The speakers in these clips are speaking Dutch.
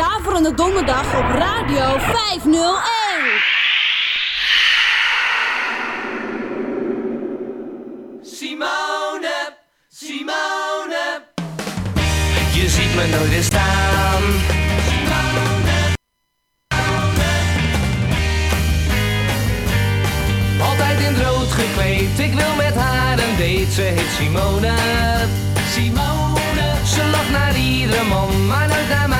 Daverende Donderdag op Radio 501. Simone, Simone. Je ziet me nooit weer staan. Altijd in het rood gekleed, ik wil met haar een date. Ze heet Simone. Simone. Ze lacht naar iedere man, maar nooit naar mij.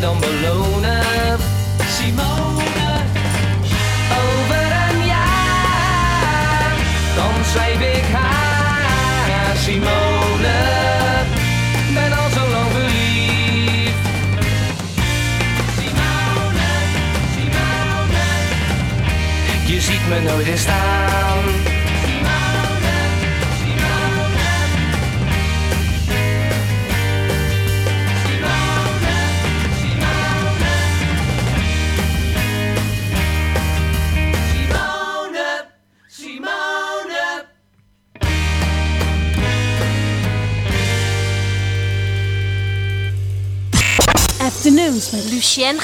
dan belonen? Simone, over een jaar, dan schrijf ik haar. Simone, ben al zo lang verliefd. Simone, Simone, je ziet me nooit in staan met Lucien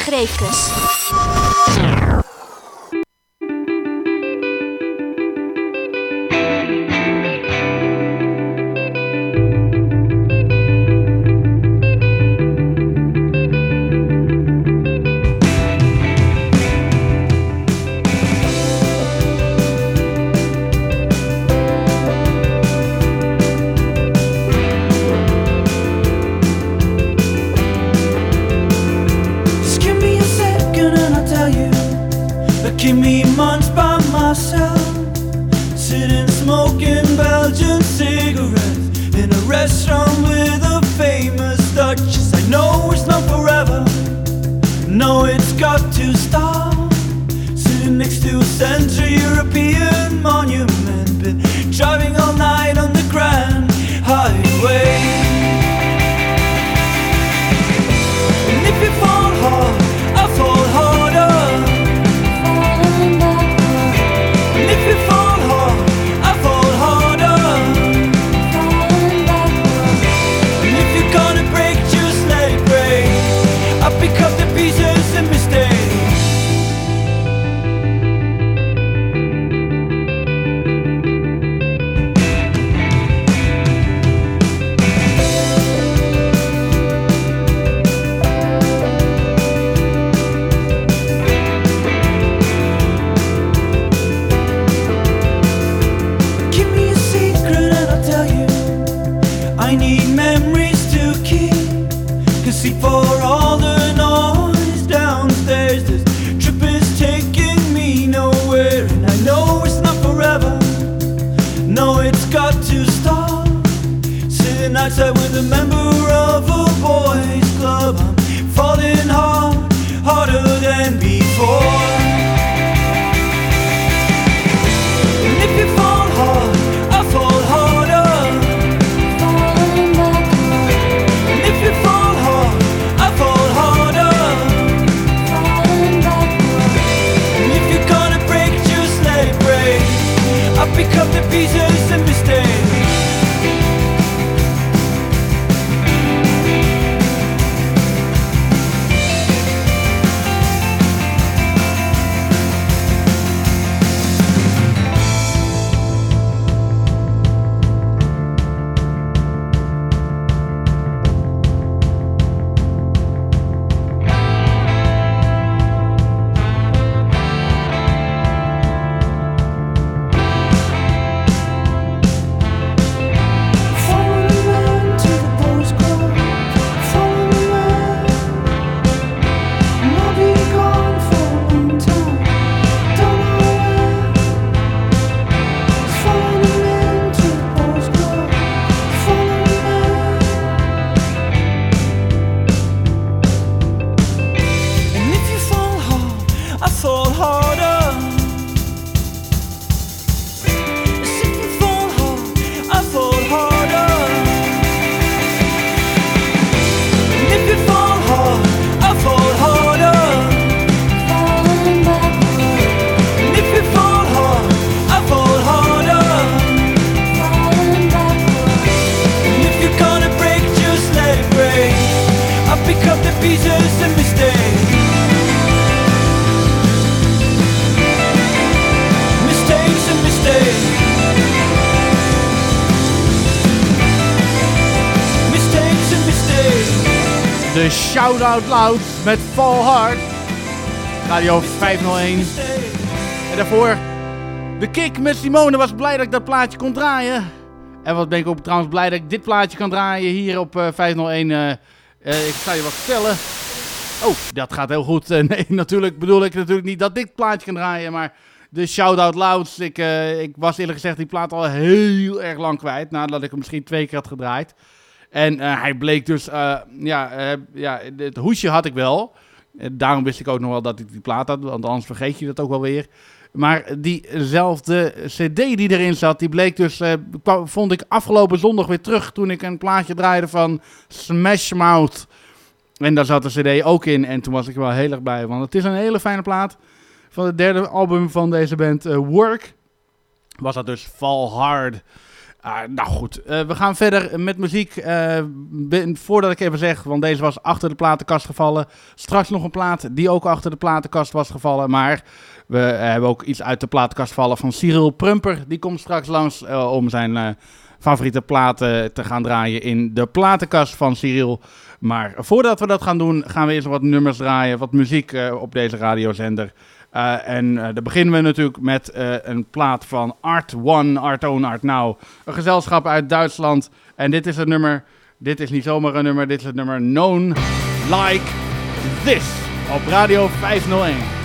Out Loud met Fall Hard. Radio 501. En daarvoor de kick met Simone. Was blij dat ik dat plaatje kon draaien. En wat ben ik ook trouwens blij dat ik dit plaatje kan draaien hier op uh, 501. Uh, ik ga je wat vertellen. Oh, dat gaat heel goed. Uh, nee, natuurlijk bedoel ik natuurlijk niet dat dit plaatje kan draaien, maar de Shout Out Louds. Ik, uh, ik was eerlijk gezegd die plaat al heel erg lang kwijt, nadat ik hem misschien twee keer had gedraaid. En uh, hij bleek dus, ja, ja, het hoesje had ik wel. daarom wist ik ook nog wel dat ik die plaat had, want anders vergeet je dat ook wel weer. Maar diezelfde CD die erin zat, die bleek dus, vond ik afgelopen zondag weer terug toen ik een plaatje draaide van Smash Mouth. En daar zat de CD ook in. En toen was ik wel heel erg blij. Want het is een hele fijne plaat. Van het derde album van deze band, Work. Was dat dus Fall Hard. Uh, nou goed, uh, we gaan verder met muziek. Uh, voordat ik even zeg, want deze was achter de platenkast gevallen. Straks nog een plaat die ook achter de platenkast was gevallen. Maar we hebben ook iets uit de platenkast vallen van Cyril Prumper. Die komt straks langs om zijn favoriete platen te gaan draaien in de platenkast van Cyril. Maar voordat we dat gaan doen, gaan we eerst wat nummers draaien, wat muziek op deze radiozender. Uh, en uh, dan beginnen we natuurlijk met een plaat van Art One, Art Own Art Now. Een gezelschap uit Duitsland. En dit is het nummer, dit is niet zomaar een nummer, dit is het nummer Known Like This op Radio 501.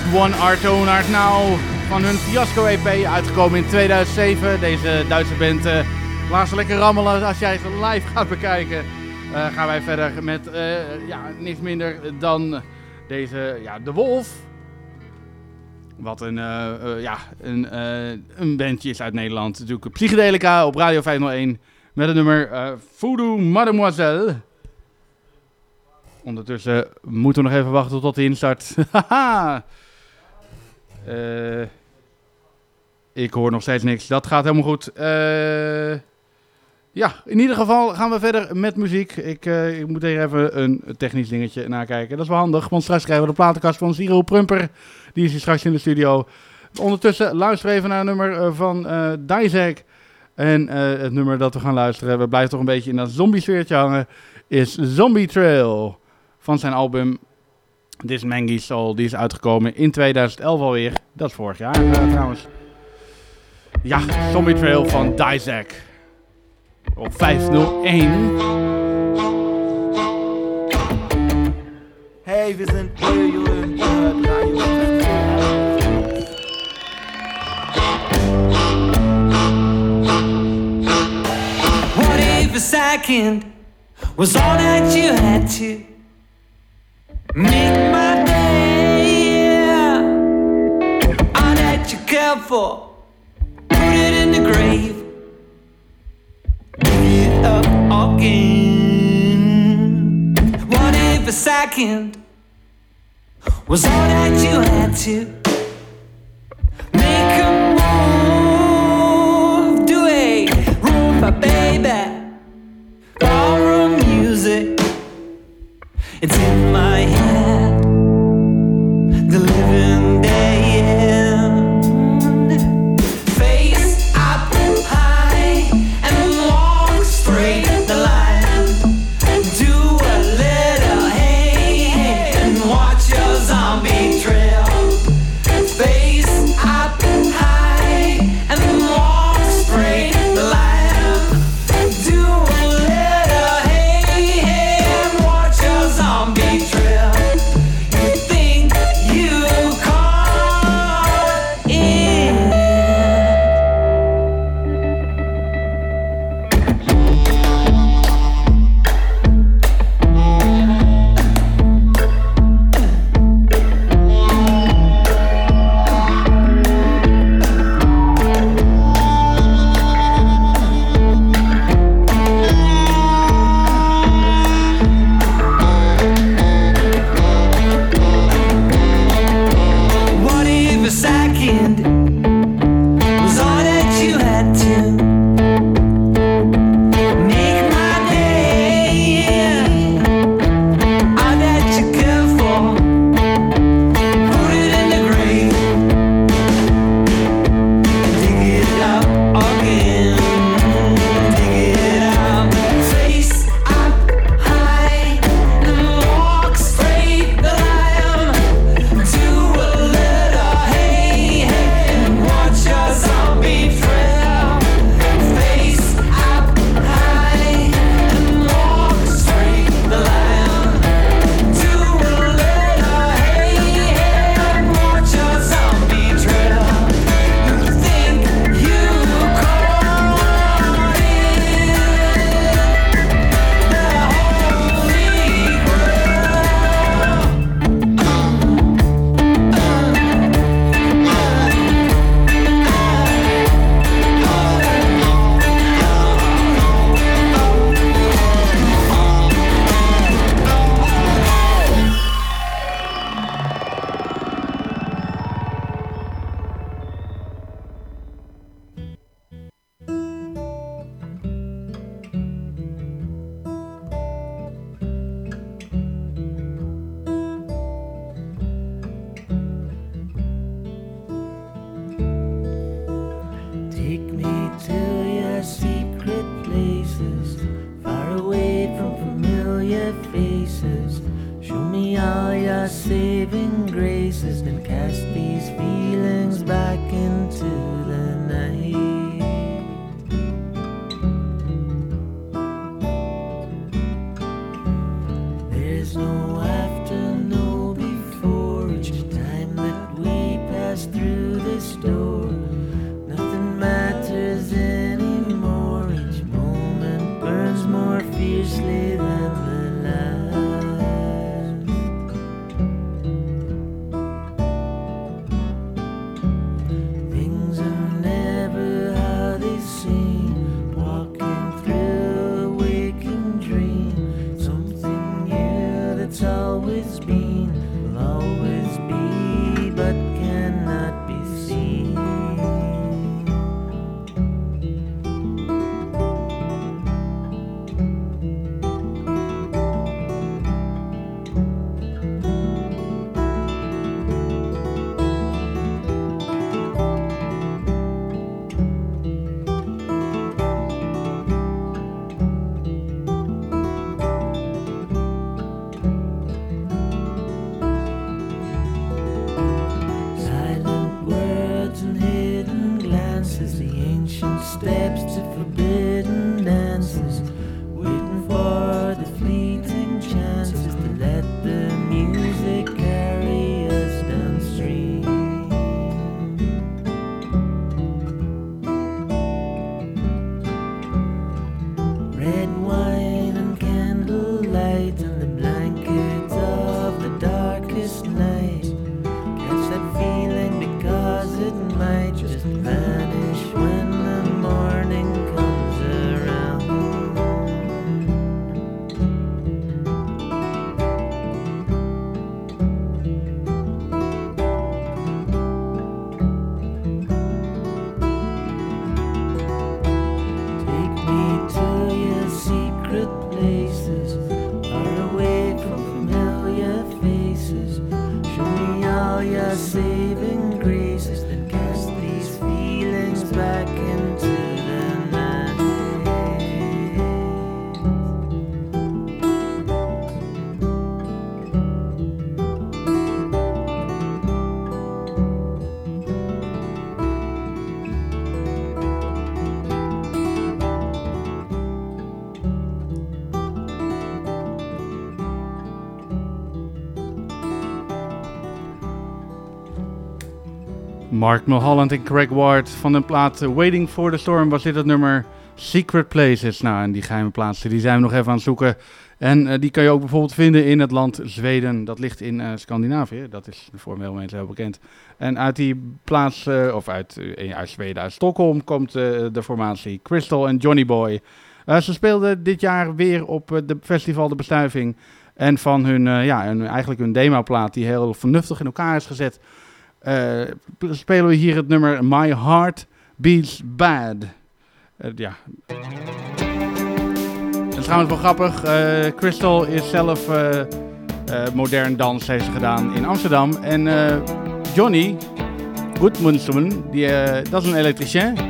Art One, Art Art Now van hun Fiasco EP, uitgekomen in 2007. Deze Duitse band, uh, laat ze lekker rammelen als jij ze live gaat bekijken. Uh, gaan wij verder met uh, ja, niks minder dan deze, ja, De Wolf. Wat een, ja, een, een bandje is uit Nederland. Natuurlijk Psychedelica op Radio 501 met het nummer Voodoo Mademoiselle. Ondertussen moeten we nog even wachten tot de instart. Haha! Uh, ik hoor nog steeds niks. Dat gaat helemaal goed. Uh, ja, in ieder geval gaan we verder met muziek. Ik, uh, ik moet even een technisch dingetje nakijken. Dat is wel handig, want straks krijgen we de platenkast van Zero Prumper. Die is hier straks in de studio. Ondertussen luisteren we even naar een nummer van uh. En het nummer dat we gaan luisteren, we blijven toch een beetje in dat zombie-sfeertje hangen, is Zombie Trail van zijn album This Mangy Soul. Die is uitgekomen in 2011 alweer. Dat is vorig jaar uh, trouwens. Ja, Zombie Trail van Dizak. Op 501. Hey, we zijn Jullie What if a second was all that you had to Make my day. All that you care for, put it in the grave. Dig it up again. What if a second was all that you had to make It's in my head, Mark Mulholland en Craig Ward van de plaat Waiting for the Storm was dit het nummer Secret Places. Nou, en die geheime plaatsen die zijn we nog even aan het zoeken. En uh, die kan je ook bijvoorbeeld vinden in het land Zweden. Dat ligt in uh, Scandinavië. Dat is voor veel mensen heel bekend. En uit die plaats, uh, of uit, uit Zweden, uit Stockholm, komt de formatie Crystal en Johnny Boy. ze speelden dit jaar weer op het festival De Bestuiving. En van hun, ja, hun, eigenlijk hun demoplaat, die heel vernuftig in elkaar is gezet, spelen we hier het nummer My Heart Beats Bad. ja. Het is trouwens wel grappig. Uh, Crystal is zelf modern dans heeft gedaan in Amsterdam. En Johnny Goodmundsson, die, dat is een elektricien.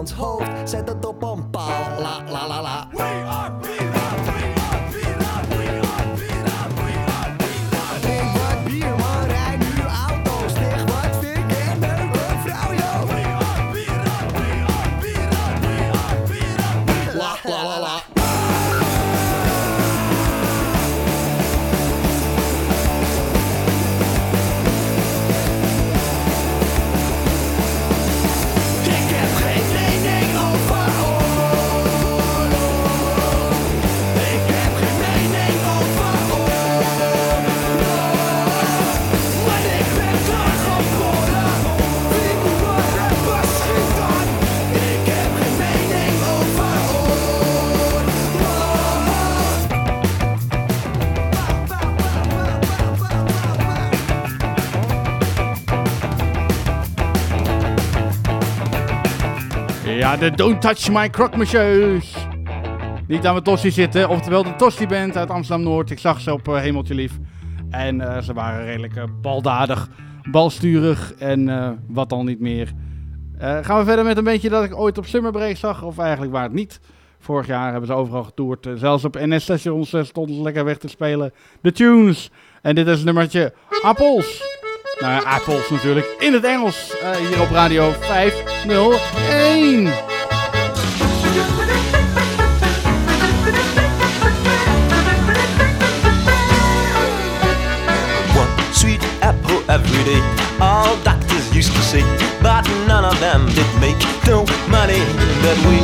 Iemands hoofd, zet het op Ja, de Don't Touch My Croque Monsieurs. Niet aan mijn tossie zitten, oftewel de Tosti Band uit Amsterdam-Noord. Ik zag ze op eh, Hemeltje Lief. En eh, ze waren redelijk eh, baldadig, balsturig en wat dan niet meer. Gaan we verder met een beetje dat ik ooit op Summer Break zag, of eigenlijk waar het niet. Vorig jaar hebben ze overal getoerd. zelfs op NS-stations stonden ze lekker weg te spelen. De tunes. En dit is nummertje Appels. Nou ja, Appels natuurlijk. In het Engels. eh, hier op Radio 501. One sweet apple every day. All doctors used to say, but none of them did make no money that way.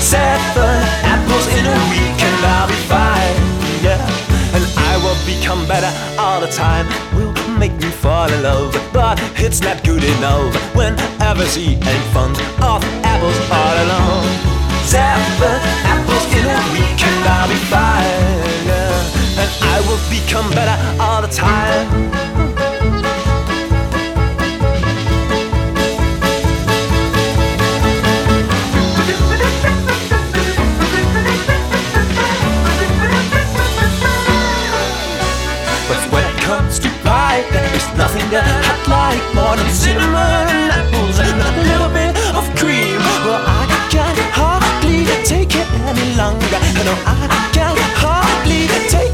Seven apples in a week and I'll be fine, yeah. And I will become better all the time. We'll make fall in love, but it's not good enough whenever she ain't fond of apples all alone. Seven apples in a week and I'll be fine. And I will become better all the time. Nothing that I'd like more than cinnamon apples and a little bit of cream. Well, I can hardly take it any longer. No, I can hardly take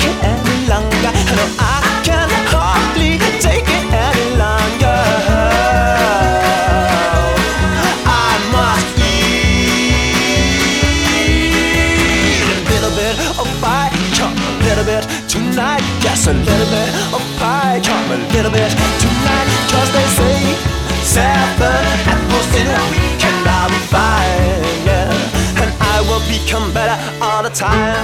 become better all the time.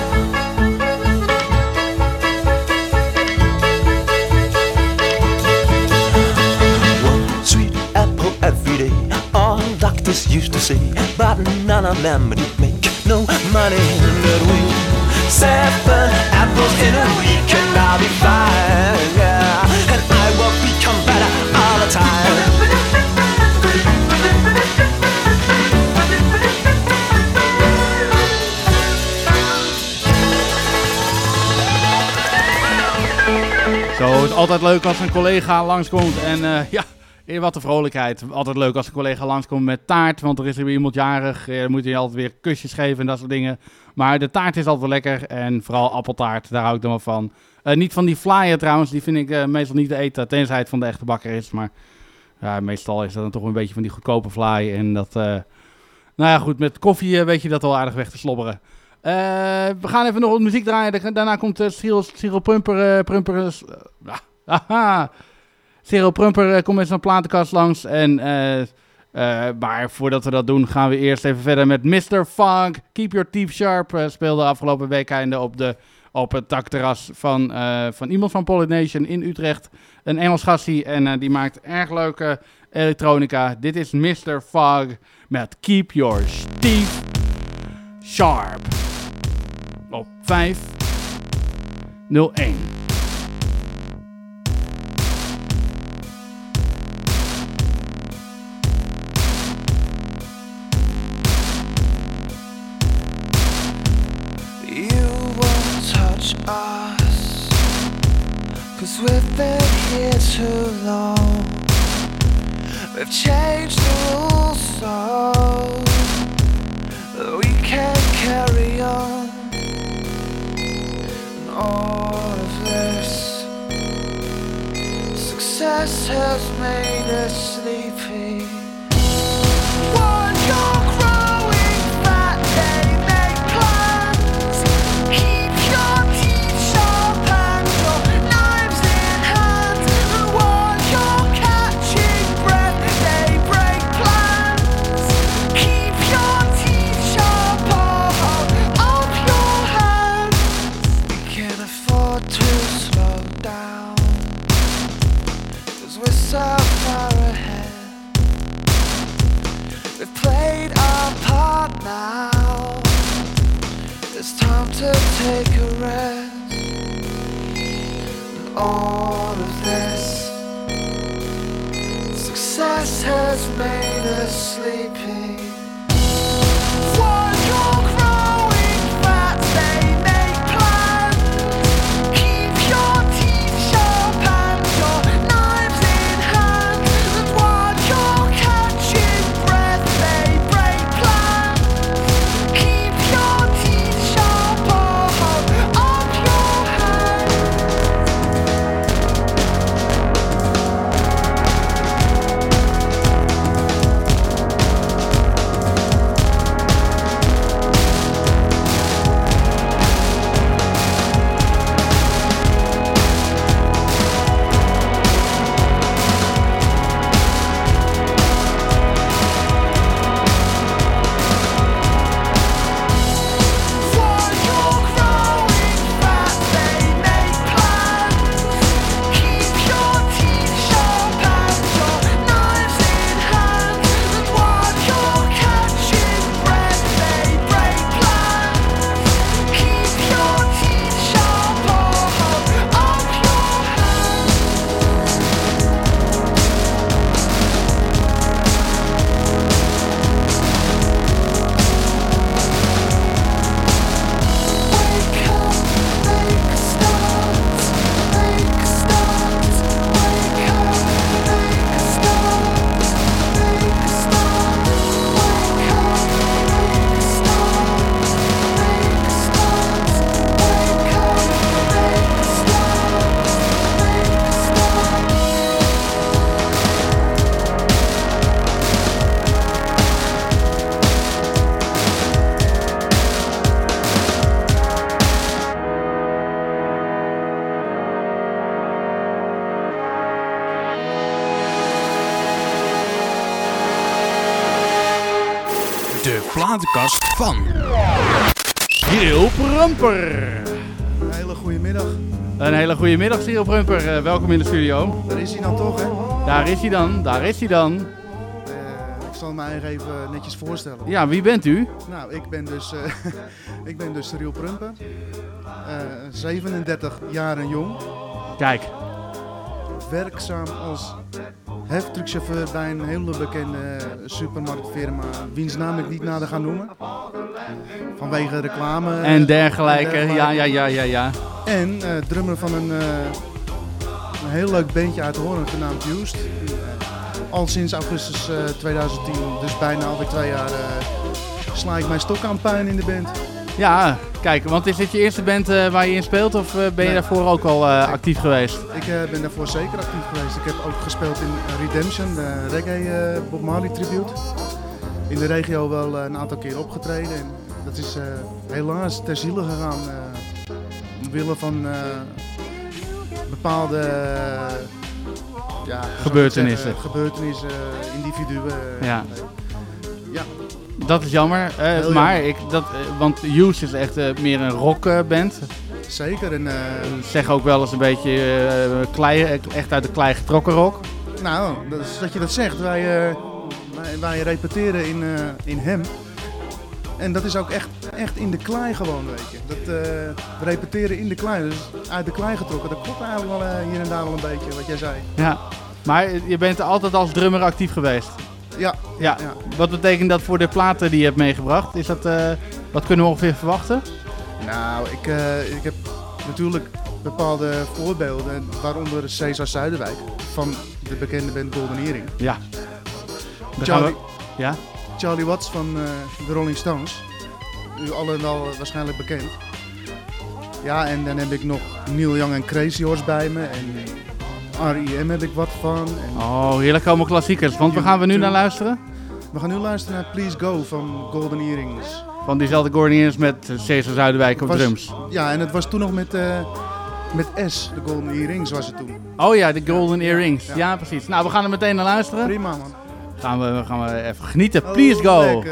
One sweet apple every day. All doctors used to say, but none of them did make no money that way. Seven apples in a week and I'll be fine, yeah. Altijd leuk als een collega langskomt. En eh, ja, wat een vrolijkheid. Altijd leuk als een collega langskomt met taart. Want er is er weer iemand jarig. Dan moet je altijd weer kusjes geven en dat soort dingen. Maar de taart is altijd wel lekker. En vooral appeltaart, daar hou ik dan wel van. Eh, niet van die flyer trouwens, die vind ik eh, meestal niet te eten. Tenzij het van de echte bakker is. Maar ja, meestal is dat dan toch een beetje van die goedkope fly. En dat, nou ja goed, met koffie weet je dat wel aardig weg te slobberen. We gaan even nog wat muziek draaien. Da- Daarna komt uh, Cyril, Cyril Prumper. Prumper haha. Cyril Prumper eh, komt met zijn platenkast langs. En, eh, eh, maar voordat we dat doen, gaan we eerst even verder met Mr. Funk. Keep Your Teeth Sharp. speelde afgelopen week einde op, de, op het dakterras van, van iemand van Polynation in Utrecht. Een Engels gastie. En die maakt erg leuke elektronica. Dit is Mr. Fog met Keep Your Teeth Sharp. Op 501. Us. Cause we've been here too long. We've changed the rules so that we can't carry on. And all of this success has made us sleepy. While you're to take a rest. And all of this success has made us sleepy. Van. Cyril Prumper. Een hele goede middag. Een hele goede middag, Cyril Prumper. Eh, welkom in de studio. Daar is hij dan toch, hè? Daar is hij dan, daar is hij dan. Eh, ik zal mij even netjes voorstellen. Ja, wie bent u? Nou, ik ben dus, eh, ik ben dus. Eh, 37 jaar en jong. Kijk, Werkzaam als heftruckchauffeur bij een hele bekende supermarktfirma. Wiens naam ik niet nader ga noemen. Vanwege reclame. eh, en dergelijke. Ja, ja, ja, ja, ja. En eh, drummer van een, eh, een heel leuk bandje uit Hoorn genaamd Used. Al sinds augustus eh, 2010, dus bijna alweer twee jaar, eh, sla ik mijn stok aan puin in de band. Ja, kijk, want is dit je eerste band waar je in speelt of ben je daarvoor ook al actief geweest? Ik ben daarvoor zeker actief geweest. Ik heb ook gespeeld in Redemption, de reggae Bob Marley tribute. In de regio wel eh, een aantal keer opgetreden. En dat is eh, helaas ter ziele gegaan. eh, omwille van bepaalde ja, Gebeurtenissen. zeggen, gebeurtenissen, individuen. Ja. ja, Dat is jammer, eh, maar jammer. ik, dat, want Use is echt meer een rockband. zeker. En, eh, zeg ook wel eens een beetje klei, echt uit de klei getrokken rock. Nou, dat is dat je dat zegt. Wij, wij, repeteren in, eh, in hem. En dat is ook echt, echt in de klei gewoon, weet je. Dat, eh, we repeteren in de klei, dus uit de klei getrokken. Dat klopt eigenlijk wel eh, hier en daar wel een beetje, wat jij zei. Ja. Maar je bent altijd als drummer actief geweest. Ja, Ja. ja. Wat betekent dat voor de platen die je hebt meegebracht? Is dat, wat kunnen we ongeveer verwachten? Nou, ik, ik heb natuurlijk bepaalde voorbeelden, waaronder Cesar Zuiderwijk van de bekende band Golden Earring. Ja. We- Charlie, Ja? Charlie Watts van eh, de Rolling Stones. U allen wel waarschijnlijk bekend. Ja, en dan heb ik nog Neil Young en Crazy Horse bij me. En R.E.M. heb ik wat van. En Oh, heerlijk allemaal klassiekers. Want waar gaan we nu naar luisteren? we gaan nu luisteren naar Please Go van Golden Earrings. Van diezelfde Gordon Earrings met Cesar Zuiderwijk op Was- drums. Ja, en het was toen nog met, eh, met S, de Golden Earrings was het toen. Oh ja, de Golden Earrings. Ja, precies. Nou, we gaan er meteen naar luisteren. Prima man. Gaan we, gaan we even genieten. Please go. Oh,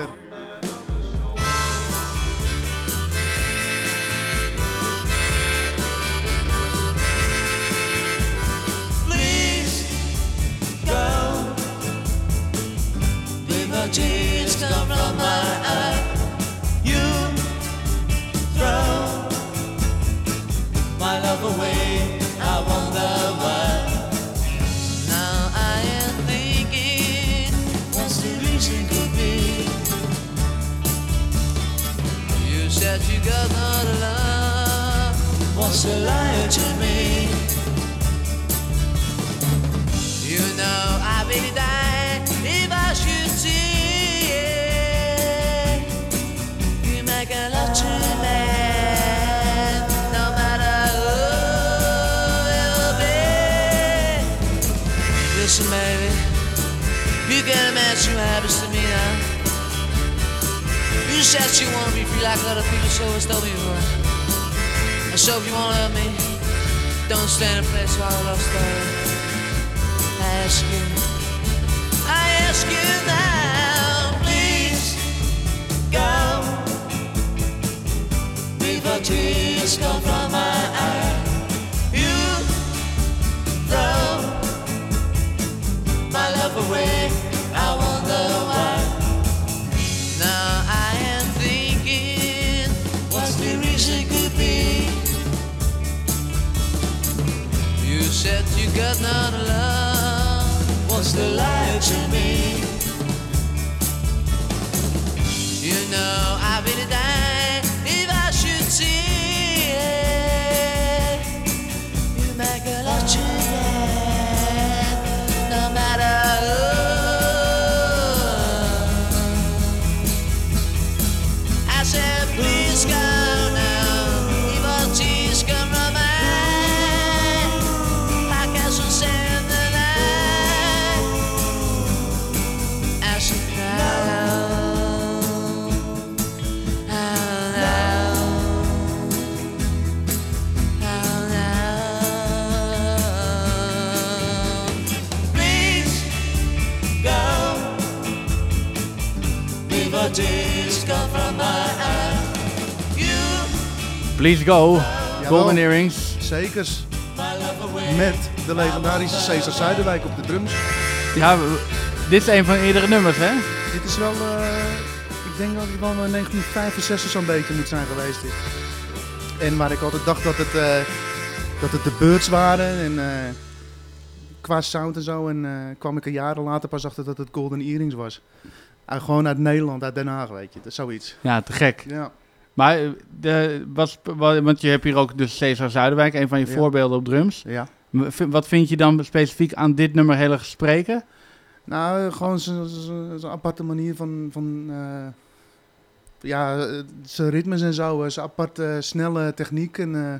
What's a liar to me? You know I really die if I should see it. You make a love to me, no matter who it'll be. Listen, baby, you can imagine what happens to me now. You said you wanna be free like other people, so it's told me before. So if you wanna love me, don't stand in place while I love. I ask you, I ask you now, please go. Before tears come from my eyes, you throw my love away. I wonder why. You got not love. What's the lie to me? You know I really die if I should see it. You make a love to Please go. Jawel. Golden Earrings. Zekers. Met de legendarische Cesar Zuiderwijk op de drums. Ja, dit is een van de eerdere nummers, hè? Dit is wel, eh, ik denk dat het wel in 1965 zo'n beetje moet zijn geweest. Dit. En waar ik altijd dacht dat het, eh, dat het de Birds waren. En, eh, qua sound en zo. En eh, kwam ik er jaren later pas achter dat het Golden Earrings was. Gewoon uit Nederland, uit Den Haag, weet je. Dat is zoiets. Ja, te gek. Ja. Maar eh, de, was, wa- want je hebt hier ook dus Cesar Zuiderwijk, een van je Ja. voorbeelden op drums. Ja. Wat vind je dan specifiek aan dit nummer heel erg spreken? Nou, gewoon zo'n zo, zo aparte manier van, van eh, ja, eh, zijn ritmes en zo. eh, Zijn aparte snelle techniek. En eh,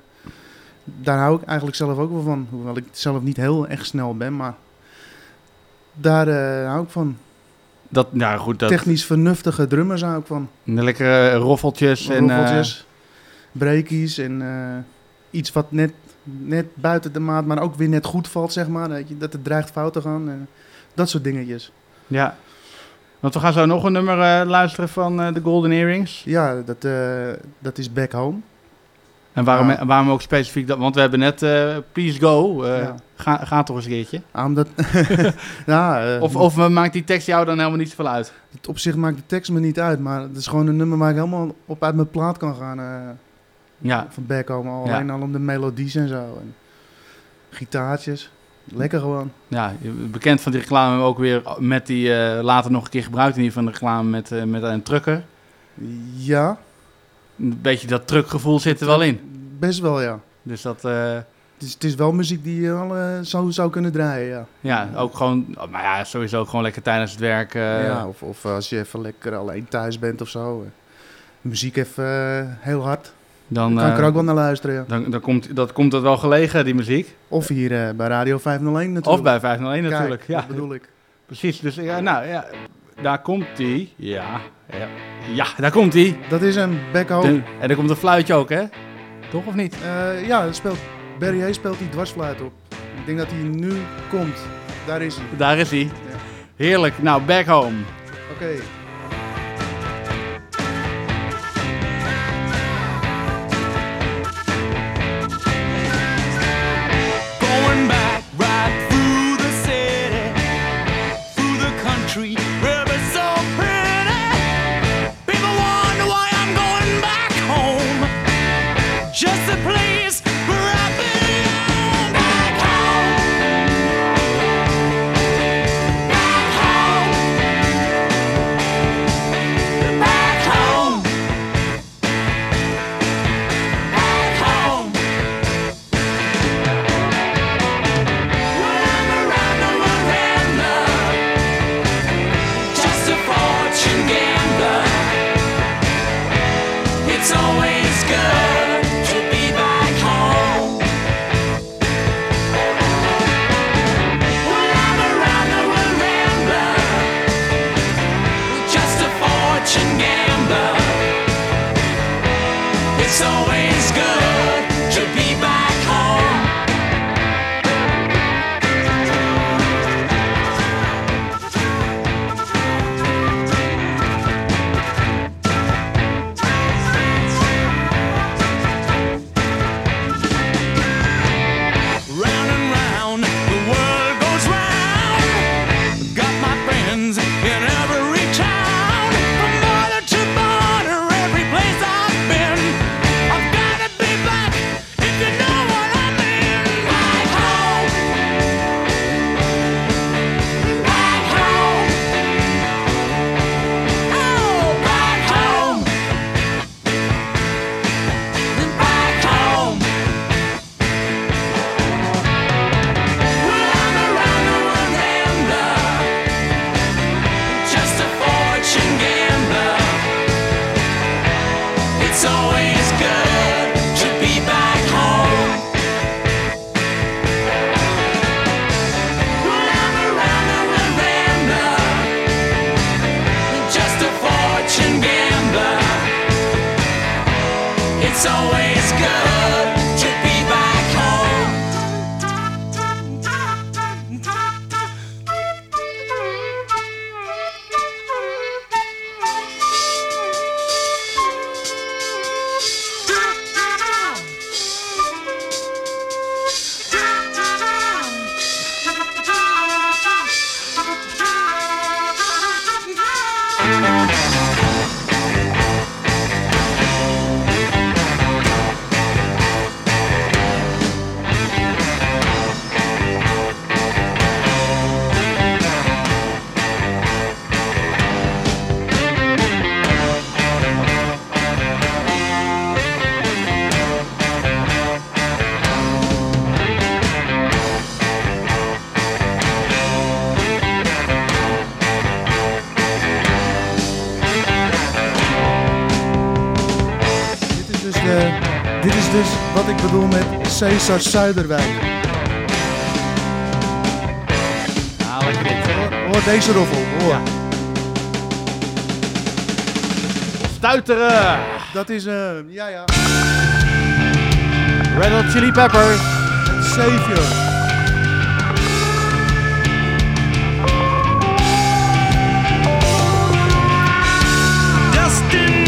daar hou ik eigenlijk zelf ook wel van. Hoewel ik zelf niet heel echt snel ben, maar daar eh, hou ik van. Dat, nou goed, dat, Technisch vernuftige drummers ik van. lekkere roffeltjes. En, eh, Roffeltjes, breakies en eh, iets wat net, net buiten de maat, maar ook weer net goed valt, zeg maar. Dat, je, dat het dreigt fout te gaan. dat soort dingetjes. ja. Want we gaan zo nog een nummer eh, luisteren van eh, de Golden Earrings. Ja, dat, eh, dat is Back Home. En waarom, Ja. waarom ook specifiek dat? Want we hebben net eh, Please Go. eh, Ja. ga, ga toch eens een keertje. Omdat, ja, eh, Of, of maakt die tekst jou dan helemaal niet zoveel uit? het op zich maakt de tekst me niet uit, maar het is gewoon een nummer waar ik helemaal op uit mijn plaat kan gaan. Ja, van Back Home, Ja. alleen al om de melodies en zo. En gitaartjes, lekker gewoon. ja, bekend van die reclame ook weer met die later nog een keer gebruikt in ieder van de reclame met, met een trucker. Ja, Een beetje dat truckgevoel zit er wel in. best wel ja. Dus dat, eh, Het is, het is wel muziek die je wel eh, zo zou kunnen draaien, ja. ja, ook gewoon, maar ja, sowieso ook gewoon lekker tijdens het werk. eh, ja of, of als je even lekker alleen thuis bent of zo. Muziek even heel hard. Dan, kan ik er ook wel naar luisteren, ja. Dan, dan komt, dat komt het wel gelegen, die muziek. Of hier bij Radio 501 natuurlijk. Of bij 501 Kijk, natuurlijk. ja, dat bedoel ik. precies. Dus ja, nou ja, daar komt die. Ja, ja, ja, daar komt die. Dat is een backhand. De- En er komt een fluitje ook, hè? Toch of niet? Eh, ja, speelt, Barry Hay speelt die dwarsfluit op. Ik denk dat hij nu komt. Daar is hij. Daar is hij. Ja. Heerlijk. Nou, back home. Oké. Cesar Zuiderwijk. Nou, lekker dit. Hoor, hoor deze roffel, hoor. Stuiteren. Dat is, eh, ja ja, Red Hot Chili Peppers. Savior. Dusting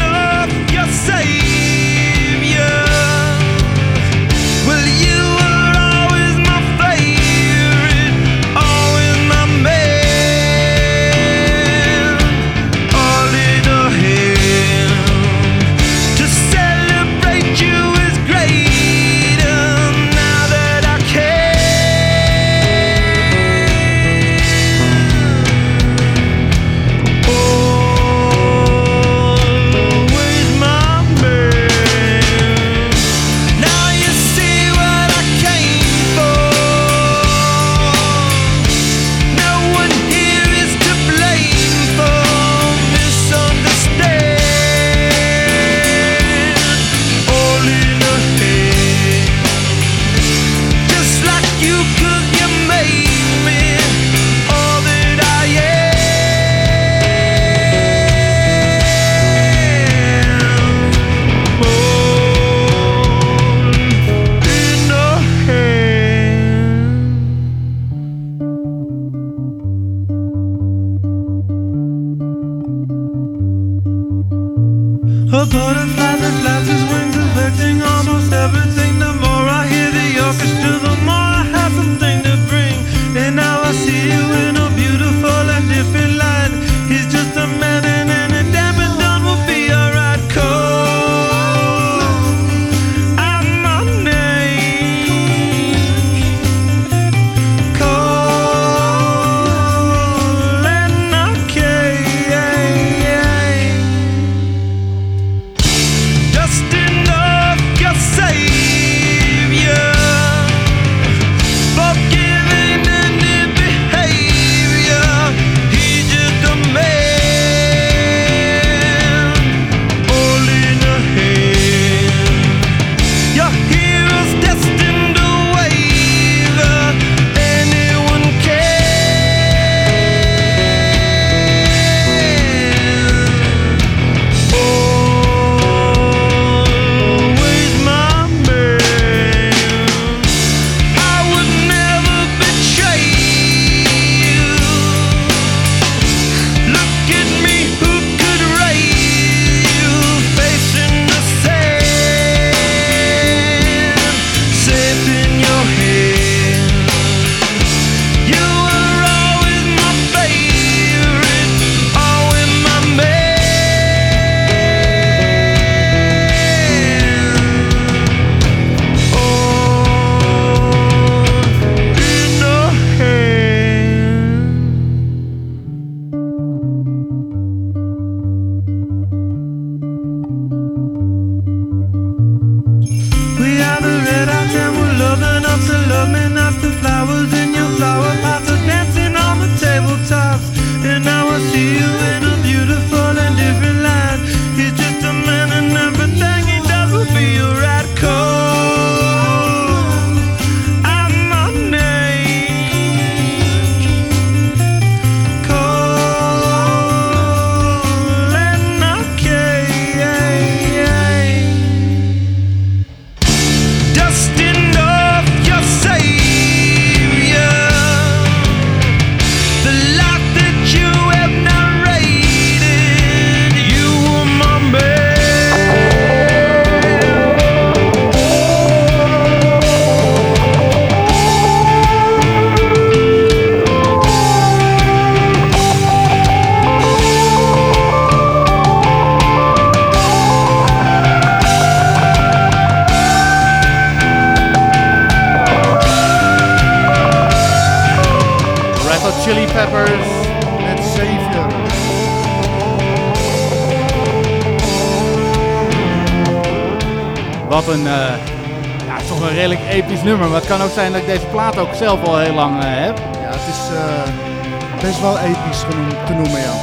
het kan ook zijn dat ik deze plaat ook zelf al heel lang eh, heb. Ja, het is eh, best wel episch te noemen, ja.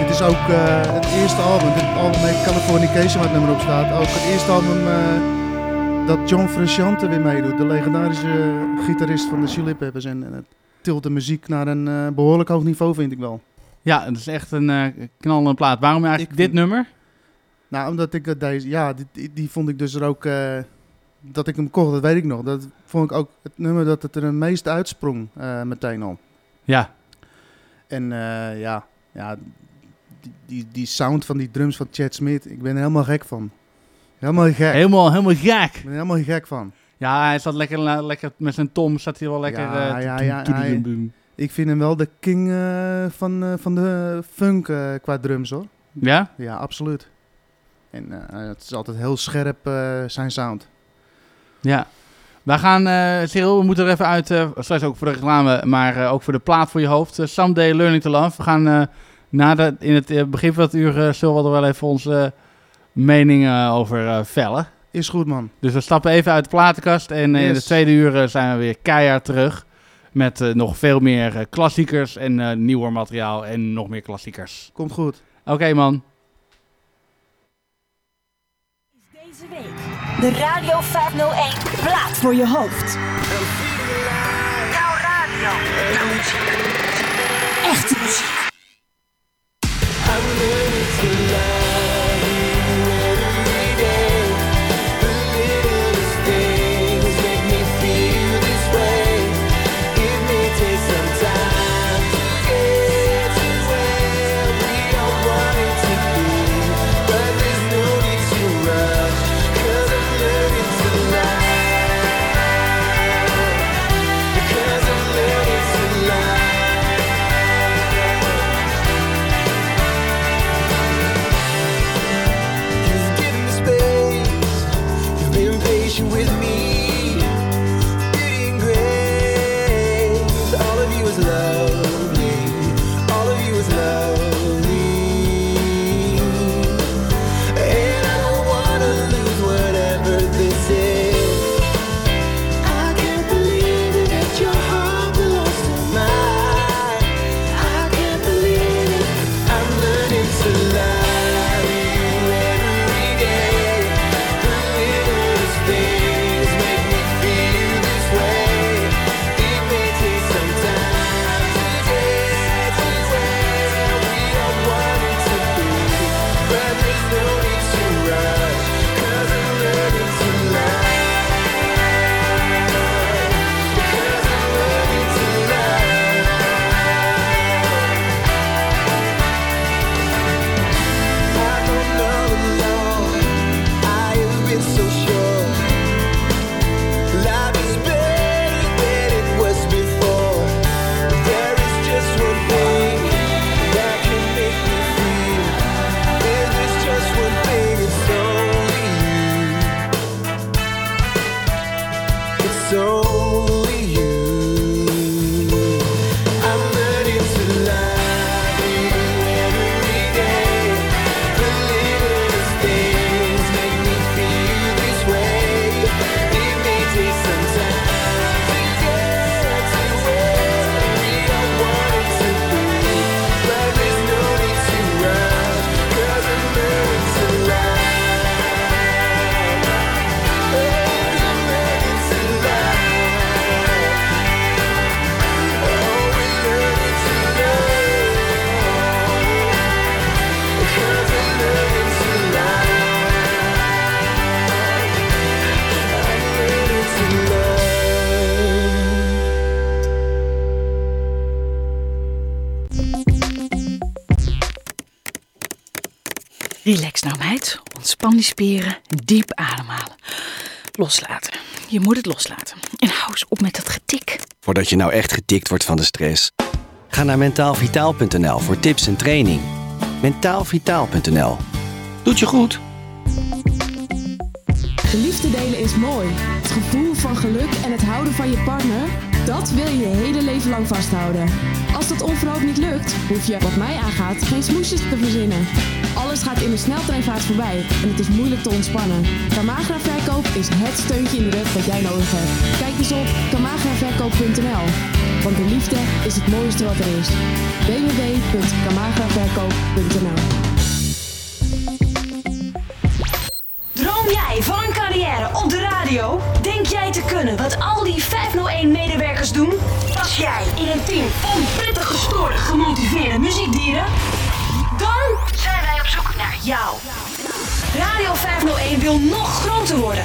Dit is ook eh, het eerste album, dit album heet Californication, waar het nummer op staat. Ook het eerste album dat John Frusciante weer meedoet, de legendarische gitarist van de Chili Peppers. En, en het tilt de muziek naar een eh, behoorlijk hoog niveau, vind ik wel. Ja, het is echt een eh, knallende plaat. Waarom eigenlijk dit nummer? Nou, omdat ik dat deze, ja, die, die, die vond ik dus er ook, dat ik hem kocht, dat weet ik nog. Dat vond ik ook het nummer dat het er het meest uitsprong, eh, meteen al. Ja. En eh, ja, ja die, die, die sound van die drums van Chad Smith, ik ben er helemaal gek van. Helemaal gek. Helemaal, helemaal gek. Ik ben er helemaal gek van. Ja, hij zat lekker, lekker met zijn tom, zat hij wel lekker... Ja, eh, ja. Ik vind hem wel de king van, van de funk qua drums hoor. Ja? Ja, absoluut. En het is altijd heel scherp zijn sound. Ja. We gaan, eh Cyril, we moeten er even uit, eh straks ook voor de reclame, maar eh, ook voor de plaat voor je hoofd. Someday Learning to Love. We gaan na de, in het begin van het uur zullen we er wel even onze meningen over vellen. Is goed man. Dus we stappen even uit de platenkast en in de tweede uur zijn we weer keihard terug. Met nog veel meer klassiekers en nieuwer materiaal en nog meer klassiekers. Komt goed. Oké man. Deze week de Radio 501 plaat voor je hoofd. Jouw radio. Loslaten. Je moet het loslaten. En hou eens op met dat getik. Voordat je nou echt getikt wordt van de stress. Ga naar mentaalvitaal.nl voor tips en training. Mentaalvitaal.nl. Doet je goed. De liefde delen is mooi. Het gevoel van geluk en het houden van je partner, dat wil je je hele leven lang vasthouden. Als dat onverhoopt niet lukt, hoef je, wat mij aangaat, geen smoesjes te verzinnen. Alles gaat in de sneltreinvaart voorbij en het is moeilijk te ontspannen. Camagra Verkoop is het steuntje in de rug dat jij nodig hebt. Kijk eens op camagraverkoop.nl. Want de liefde is het mooiste wat er is. www.camagraverkoop.nl Droom jij van een carrière op de radio? Denk jij te kunnen wat al die 501-medewerkers doen? Pas jij in een team van prettig gestoorde, gemotiveerde muziekdieren? Dan zijn wij op zoek naar jou. Radio 501 wil nog groter worden.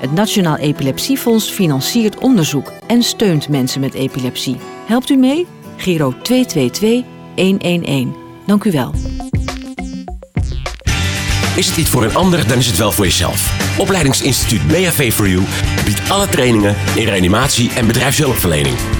Het Nationaal Epilepsiefonds financiert onderzoek en steunt mensen met epilepsie. Helpt u mee? Giro 222 111. Dank u wel. Is het niet voor een ander, dan is het wel voor jezelf. Opleidingsinstituut BHV for You biedt alle trainingen in reanimatie en bedrijfshulpverlening.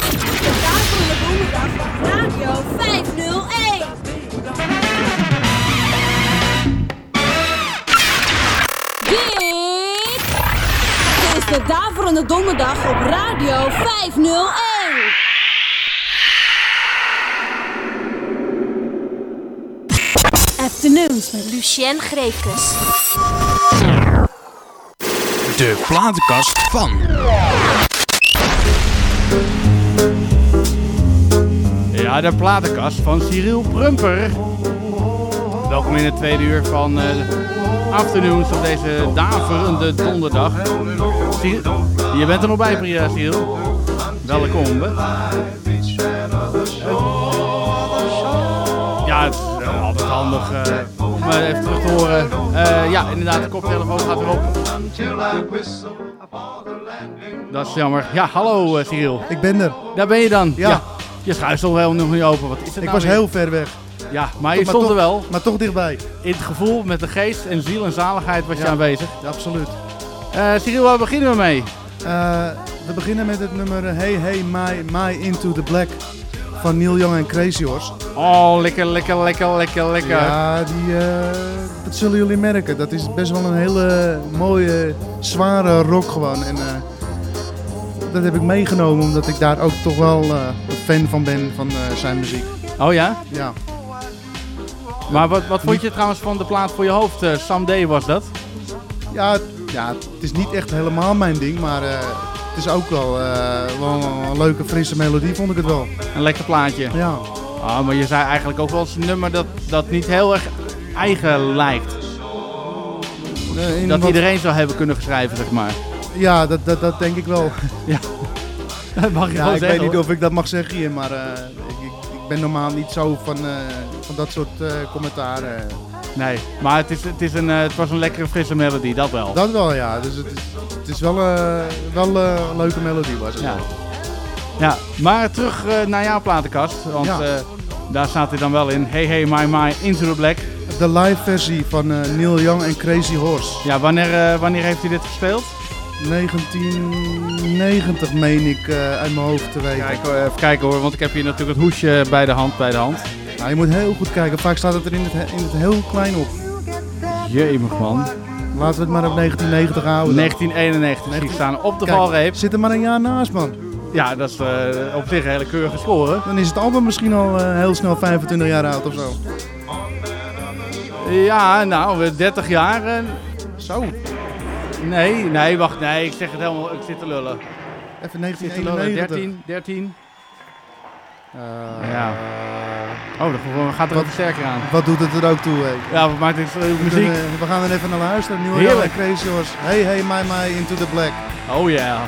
De Daverende Donderdag op Radio 501. Afternoons met Lucien Greefkes. De platenkast van. Ja, de platenkast van Cyril Prumper. Welkom in het tweede uur van eh Afternoons op deze daverende donderdag. Je bent er nog bij, Priya, Cyril. Welkom. hè. Ja, het is altijd handig om even terug te horen. Eh, ja, inderdaad, de koptelefoon gaat erop. Dat is jammer. Ja, hallo eh, Cyril. Ik ben er. Daar ben je dan. Ja. Je schuift toch wel nog niet open. Wat is het Ik nou was weer? heel ver weg. Ja, maar je Maar stond toch- er wel. Maar toch dichtbij. In het gevoel, met de geest en ziel en zaligheid was je aanwezig. Ja, absoluut. Eh Cyril, waar beginnen we mee? Eh, we beginnen met het nummer Hey Hey My, My Into the Black van Neil Young en Crazy Horse. Oh, lekker, lekker, lekker, lekker, lekker. Ja, die, eh, dat zullen jullie merken. Dat is best wel een hele mooie, zware rock gewoon. En dat heb ik meegenomen omdat ik daar ook toch wel een fan van ben van zijn muziek. Oh ja? Ja. Maar wat, wat vond je trouwens van de plaat voor je hoofd? Someday was dat? Ja, ja, het is niet echt helemaal mijn ding, maar eh, het is ook wel, eh, wel een leuke, frisse melodie, vond ik het wel. Een lekker plaatje. Ja. Ah, maar je zei eigenlijk ook wel eens een nummer dat, dat niet heel erg eigen lijkt. Eh, Dat wat- iedereen zou hebben kunnen schrijven, zeg maar. Ja, dat, dat, dat denk ik wel. Ja. Dat mag je ja, ik zeggen, weet niet of ik dat mag zeggen hier, maar ik, ik, ik ben normaal niet zo van, van dat soort eh, commentaren. Nee, maar het, is, het, is een, eh, het was een lekkere frisse melodie, dat wel. Dat wel, ja. Dus het is, het is wel, eh, wel eh, een leuke melodie was het Ja. wel. Ja, maar terug eh, naar jouw platenkast. Want Ja. eh, daar staat hij dan wel in. Hey Hey My My Into The Black. De live versie van eh, Neil Young en Crazy Horse. Ja, wanneer, eh, wanneer heeft hij dit gespeeld? 1990 meen ik eh, uit mijn hoofd te weten. Kijk, even kijken hoor, want ik heb hier natuurlijk het hoesje bij de hand. Bij de hand. Nou, je moet heel goed kijken. Vaak staat het er in het, he- in het heel klein op. Jemig man. Laten we het maar op 1990 houden. 1991 zie ik staan op de Kijk, valreep. Zit er maar een jaar naast, man. Ja, dat is eh, op zich een hele keurige score. Dan is het album misschien al eh, heel snel 25 jaar oud of zo. Ja, nou, eh, 30 jaar. eh, zo. Nee, nee, wacht, nee, ik zeg het helemaal, ik zit te lullen. Even Ik zit te lullen, 1991. 13, 13. Eh, ja. Oh, dan gaat er wat- sterker aan. Wat doet het er ook toe? Ja, wat maakt het eh, We, muziek? kunnen- we gaan er even naar luisteren. Nieuwe en Crazy Horse. Hey, hey, my, my, into the black. Oh ja.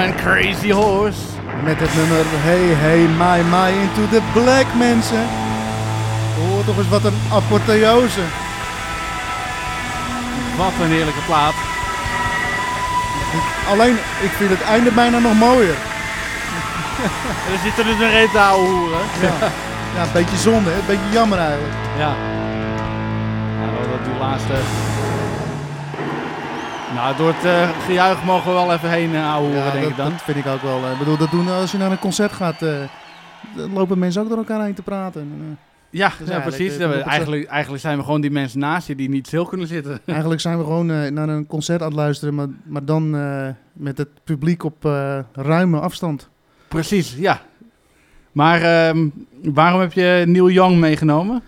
En Crazy Horse. Met het nummer Hey Hey My My Into the Black mensen. Hoor toch eens wat een apotheose. Wat een heerlijke plaat. Alleen, ik vind het einde bijna nog mooier. Er zitten dus een reet te hoeren. Ja. ja, een beetje zonde, hè? een beetje jammer eigenlijk. Ja. Ja, dat die laatste... Nou, door het eh, gejuich mogen we wel even heen uh, ouwe hoeren, Ja, denk dat, ik dan. dat vind ik ook wel. eh, Ik bedoel, dat doen als je naar een concert gaat, eh, dan lopen mensen ook door elkaar heen te praten. En, eh, Ja, dus ja, precies. eh, eigenlijk, eigenlijk zijn we gewoon die mensen naast je die niet stil kunnen zitten. Eigenlijk zijn we gewoon eh, naar een concert aan het luisteren, maar, maar dan eh, met het publiek op eh, ruime afstand. Precies, ja. Maar ehm, waarom heb je Neil Young meegenomen?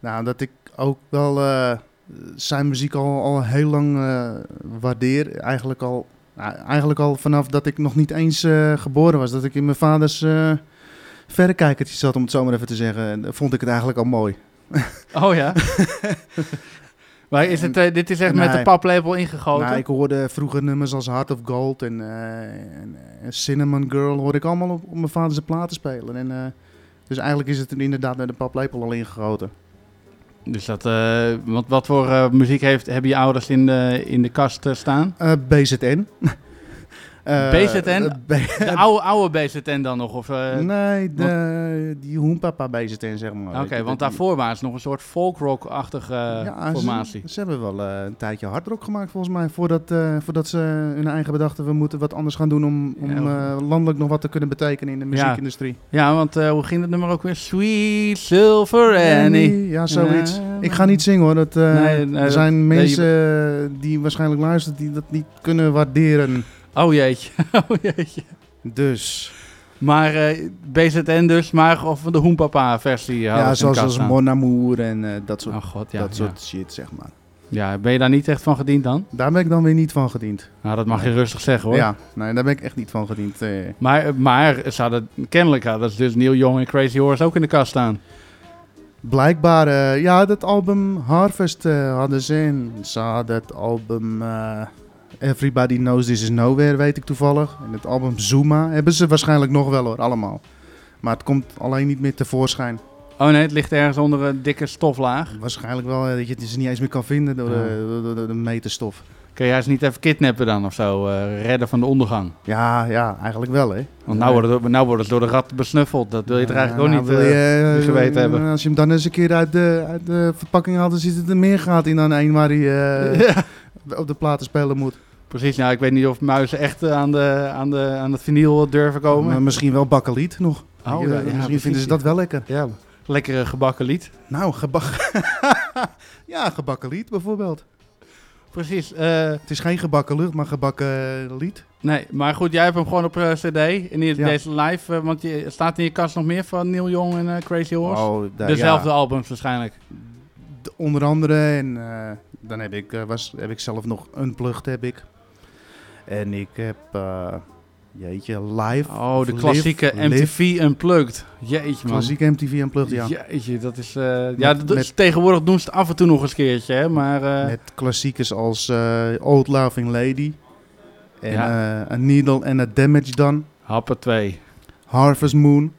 Nou, dat ik ook wel eh, zijn muziek al, al heel lang eh, waardeer. Eigenlijk al, nou, eigenlijk al vanaf dat ik nog niet eens eh, geboren was. Dat ik in mijn vaders eh verrekijkertje zat, om het zo maar even te zeggen. En, vond ik het eigenlijk al mooi. Oh ja? maar is het, dit is echt met de paplepel ingegoten? Nou, ik hoorde vroeger nummers als Heart of Gold en, en, Cinnamon Girl hoorde ik allemaal op, op mijn vaders platen spelen. En, dus eigenlijk is het er inderdaad met een paplepel al ingegoten. Dus dat, eh, wat, wat voor eh, muziek heeft, hebben je ouders in de, in de kast eh, staan? BZN. Eh, BZN? eh, de oude, oude BZN dan nog? Of, eh, nee, de, die Hoenpapa BZN zeg maar. Oké, want daarvoor waren ze nog een soort folkrock-achtige Ja, formatie. Ze, ze hebben wel eh, een tijdje hardrock gemaakt volgens mij. Voordat, eh, voordat ze hun eigen bedachten, we moeten wat anders gaan doen om, om eh, landelijk nog wat te kunnen betekenen in de muziekindustrie. Ja, want eh, hoe ging het nummer ook weer? Sweet Silver Annie. Ja, zoiets. Ik ga niet zingen hoor. Dat, eh, Nee, nee, er zijn mensen eh, die waarschijnlijk luisteren die dat niet kunnen waarderen. Oh jeetje, oh jeetje. Dus. Maar eh, BZN dus, maar of de Hoenpapa versie hadden Ja, in zoals als. Mon Amour en eh, dat soort, Oh god, ja. dat ja. soort shit, zeg maar. Ja, ben je daar niet echt van gediend dan? Daar ben ik dan weer niet van gediend. Nou, dat mag je rustig zeggen hoor. Ja, nee, daar ben ik echt niet van gediend. eh. Maar, maar ze hadden, kennelijk hadden ze dus Neil Young en Crazy Horse ook in de kast staan. Blijkbaar, eh, ja, dat album Harvest eh, hadden ze en ze hadden het album eh, Everybody Knows This Is Nowhere, weet ik toevallig. En het album Zuma hebben ze waarschijnlijk nog wel hoor, allemaal. Maar het komt alleen niet meer tevoorschijn. Oh nee, het ligt ergens onder een dikke stoflaag. Waarschijnlijk wel eh, dat je het ze niet eens meer kan vinden door, de, door, door- door de meterstof. Kun jij ze niet even kidnappen dan of zo? eh, redden van de ondergang? Ja, ja, eigenlijk wel hè. Want nou worden, ze- nou worden ze door de rat besnuffeld. Dat wil je toch eigenlijk Ja, ook nou niet eh, je, eh, geweten hebben. Als je hem dan eens een keer uit de, uit de verpakking haalt, dan zit het er meer gaat in dan één waar hij eh, Ja. Op de platen spelen moet. Precies, nou ik weet niet of muizen echt eh, aan, de, aan, de, aan het vinyl durven komen. Maar misschien wel bakkeliet nog. Oh, Je- ja, ja, misschien precies, vinden ze dat wel lekker. Ja, lekkere gebakken lied. Nou, gebakken. ja, gebakken lied bijvoorbeeld. Precies. eh, Het is geen gebakken lucht, maar gebakken lied. nee, maar goed, jij hebt hem gewoon op eh, CD in Ja. deze live. eh, want je, staat in je kast nog meer van Neil Young en eh, Crazy Horse? Oh, Dezelfde ja. albums waarschijnlijk. De- onder andere. En eh, dan heb ik, eh, was, heb ik zelf nog Unplugged heb ik. En ik heb, eh, jeetje, live. Oh, de klassieke Live. MTV Unplugged. Jeetje man. Klassieke MTV Unplugged, ja. Jeetje, dat is... eh, ja, dat met- tegenwoordig doen ze het af en toe nog eens een keertje, hè. Maar Met klassiekers als Old Laughing Lady. En Ja. A Needle and a Damage Done. Happen 2. Harvest Moon.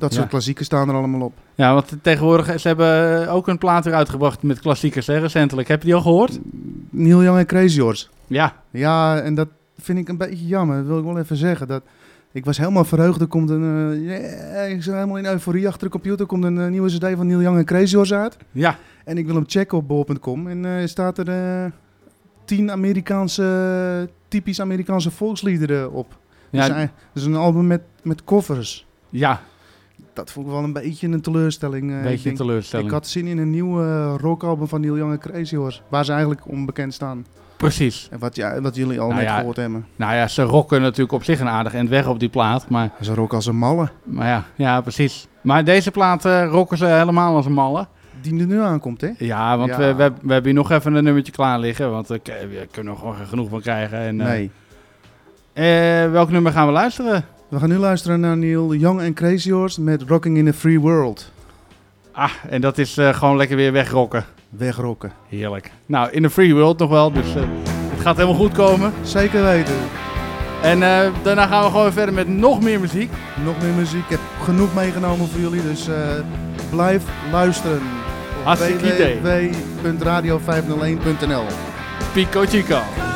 Dat Ja. soort klassiekers staan er allemaal op. Ja, want tegenwoordig, ze hebben ook een plaat weer uitgebracht met klassiekers, hè, recentelijk. Heb je die al gehoord? Neil Young en Crazy Horse. Ja. Ja, en dat vind ik een beetje jammer. Dat wil ik wel even zeggen. Dat, ik was helemaal verheugd. Er komt een... yeah, ik zit helemaal in euforie achter de computer. Er komt een eh, nieuwe cd van Neil Young en Crazy Horse uit. Ja. En ik wil hem checken op bol.com. En eh staat er tien Amerikaanse... Typisch Amerikaanse volksliederen op. Ja. Dus, een- dus een album met, met covers. Ja. Dat vond ik wel een beetje een teleurstelling. eh. Beetje Ik denk, een teleurstelling. Ik had zin in een nieuw eh, rockalbum van Neil Young en Crazy Horse. Waar ze eigenlijk onbekend staan. Precies. En wat, ja, wat jullie al Nou net ja, gehoord hebben. Nou ja, ze rocken natuurlijk op zich een aardig end weg op die plaat, maar... Ze rocken als een malle. Maar ja, ja, precies. Maar deze plaat eh, rocken ze helemaal als een malle. Die er nu aankomt, hè? Ja, want Ja. We, we, we hebben hier nog even een nummertje klaar liggen, want we kunnen er gewoon genoeg van krijgen. En, Nee. welk nummer gaan we luisteren? We gaan nu luisteren naar Neil Young en Crazy Horse met Rocking in a Free World. Ah, en dat is eh, gewoon lekker weer wegrokken. Wegrokken. Heerlijk. Nou, in de free world nog wel, dus eh, het gaat helemaal goed komen. Zeker weten. En eh, daarna gaan we gewoon verder met nog meer muziek. Nog meer muziek. Ik heb genoeg meegenomen voor jullie, dus blijf luisteren. Op Hartstikke idee. www.radio501.nl Pico Chico.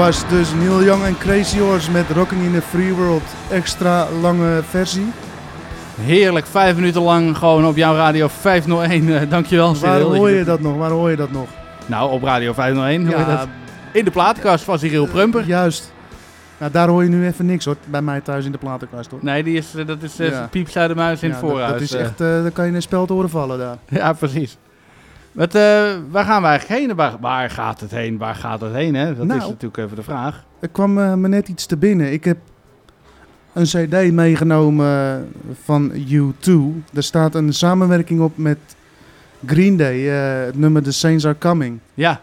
Was dus Neil Young en Crazy Horse met Rocking in the Free World. Extra lange versie. Heerlijk, vijf minuten lang gewoon op jouw radio 501. eh, dankjewel. Waar hoor je dat nog? Waar hoor je dat nog? Nou, op radio 501 hoor je Ja. dat. In de platenkast van Cyril Prumper. Juist. Nou, daar hoor je nu even niks hoor. Bij mij thuis in de platenkast hoor. Nee, die is, eh, dat is eh Ja. Zuidermuis in Ja, het dat- voorhuis. Dat is eh. echt, eh daar kan je een speld horen vallen daar. Ja, precies. Wat, eh, waar gaan we eigenlijk heen? Waar, waar gaat het heen? Waar gaat het heen? Hè? Dat Nou. is natuurlijk even de vraag. Er kwam eh, me net iets te binnen. Ik heb een cd meegenomen van U2. Er staat een samenwerking op met Green Day. eh, het nummer The Saints Are Coming. Ja.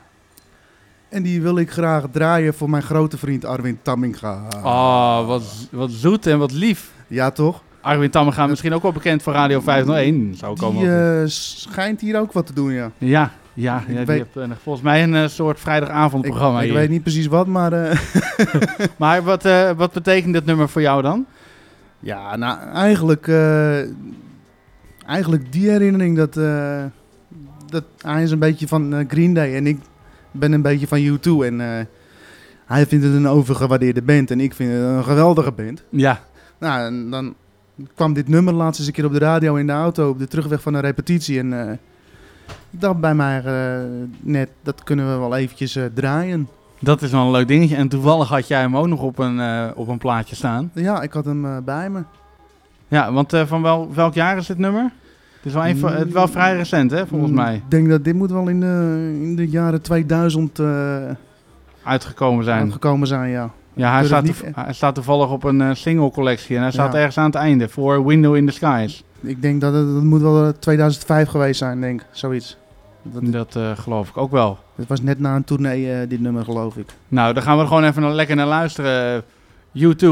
En die wil ik graag draaien voor mijn grote vriend Arwin Tamminga. Oh, wat, wat zoet en wat lief. Ja, toch? Arwin Tammenga, misschien ook wel bekend voor Radio 501. Zou komen. Die eh, schijnt hier ook wat te doen, ja. ja, ja, ja die weet- eh, volgens mij een eh, soort vrijdagavondprogramma Ik, ik hier. weet niet precies wat, maar... Maar wat, wat betekent dit nummer voor jou dan? Ja, nou, eigenlijk, eigenlijk die herinnering dat, dat hij is een beetje van Green Day en ik ben een beetje van U2 en hij vindt het een overgewaardeerde band en ik vind het een geweldige band. Ja. Nou, en dan kwam dit nummer laatst eens een keer op de radio in de auto op de terugweg van een repetitie en eh, ik dacht bij mij eh, net, dat kunnen we wel eventjes eh, draaien. Dat is wel een leuk dingetje. En toevallig had jij hem ook nog op een, op een plaatje staan. Ja, ik had hem bij me. Ja, want van wel, welk jaar is dit nummer? Het is wel, een het is wel vrij recent, hè, volgens mij. Ik denk dat dit moet wel in de, in de jaren 2000 eh, Uitgekomen zijn. uitgekomen zijn, ja. Ja, hij staat, niet- hij staat toevallig op een eh, single collectie en hij staat Ja. ergens aan het einde voor Window in the Skies. Ik denk dat het dat moet wel eh, 2005 geweest zijn, denk ik. Zoiets. Dat, Dat eh, geloof ik ook wel. het was net na een tournee, eh, dit nummer, geloof ik. Nou, daar gaan we er gewoon even lekker naar luisteren. U2.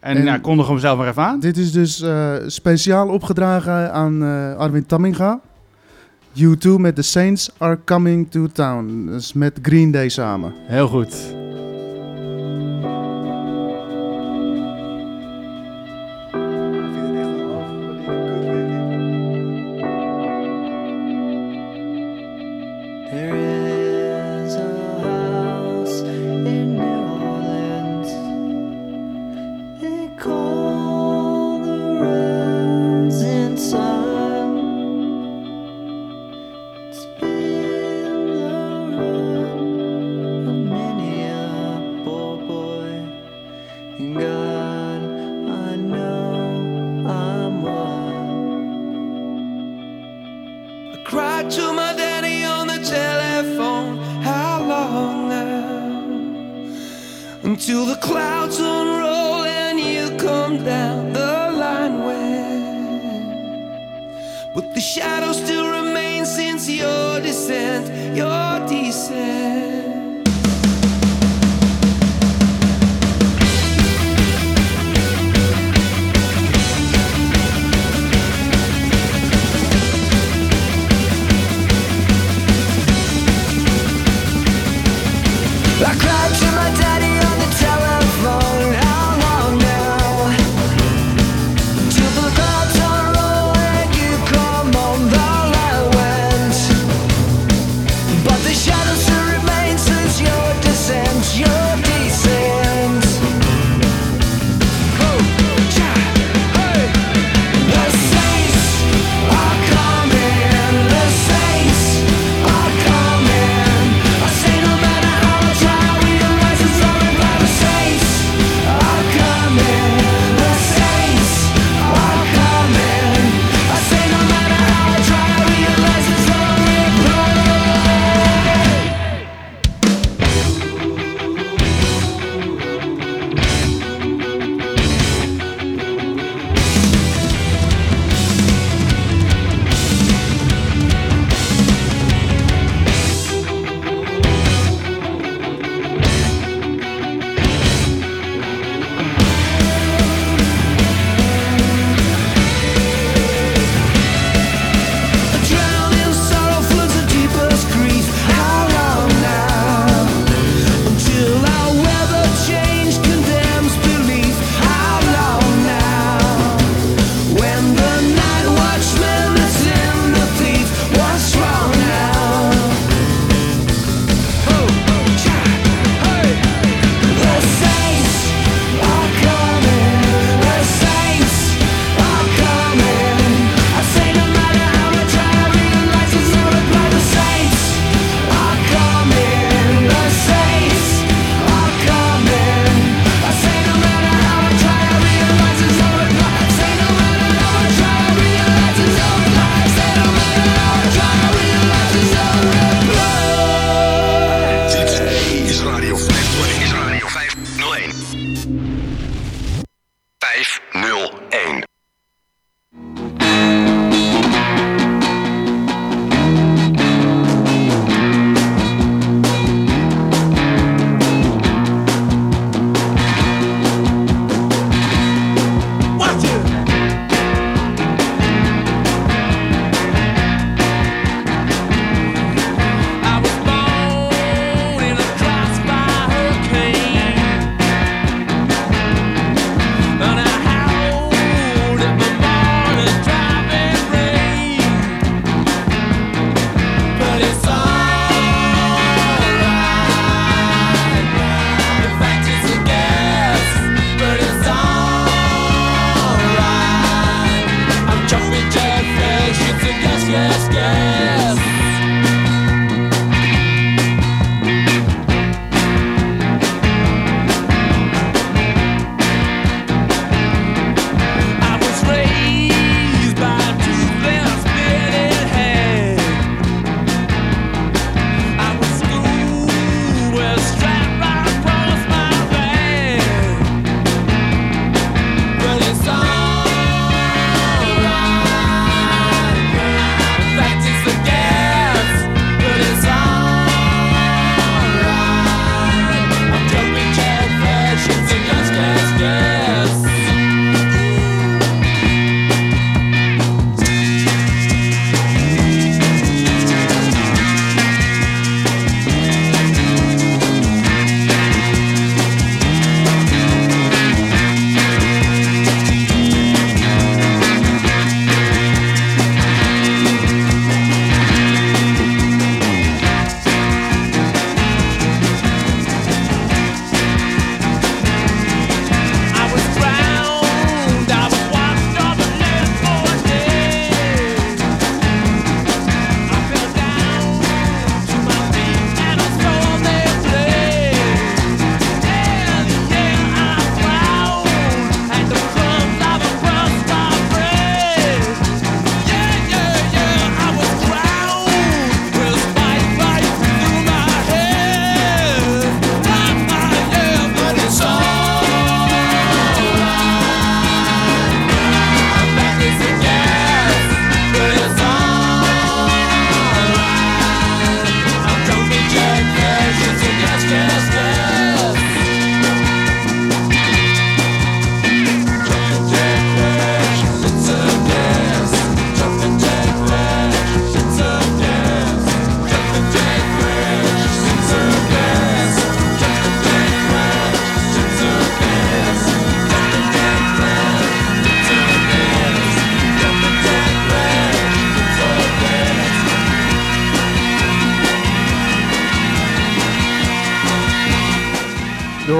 En, En- ja, kondig hem zelf maar even aan. Dit is dus eh, speciaal opgedragen aan eh, Arwin Tamminga. U2 met The Saints Are Coming to Town. Dus met Green Day samen. Heel goed.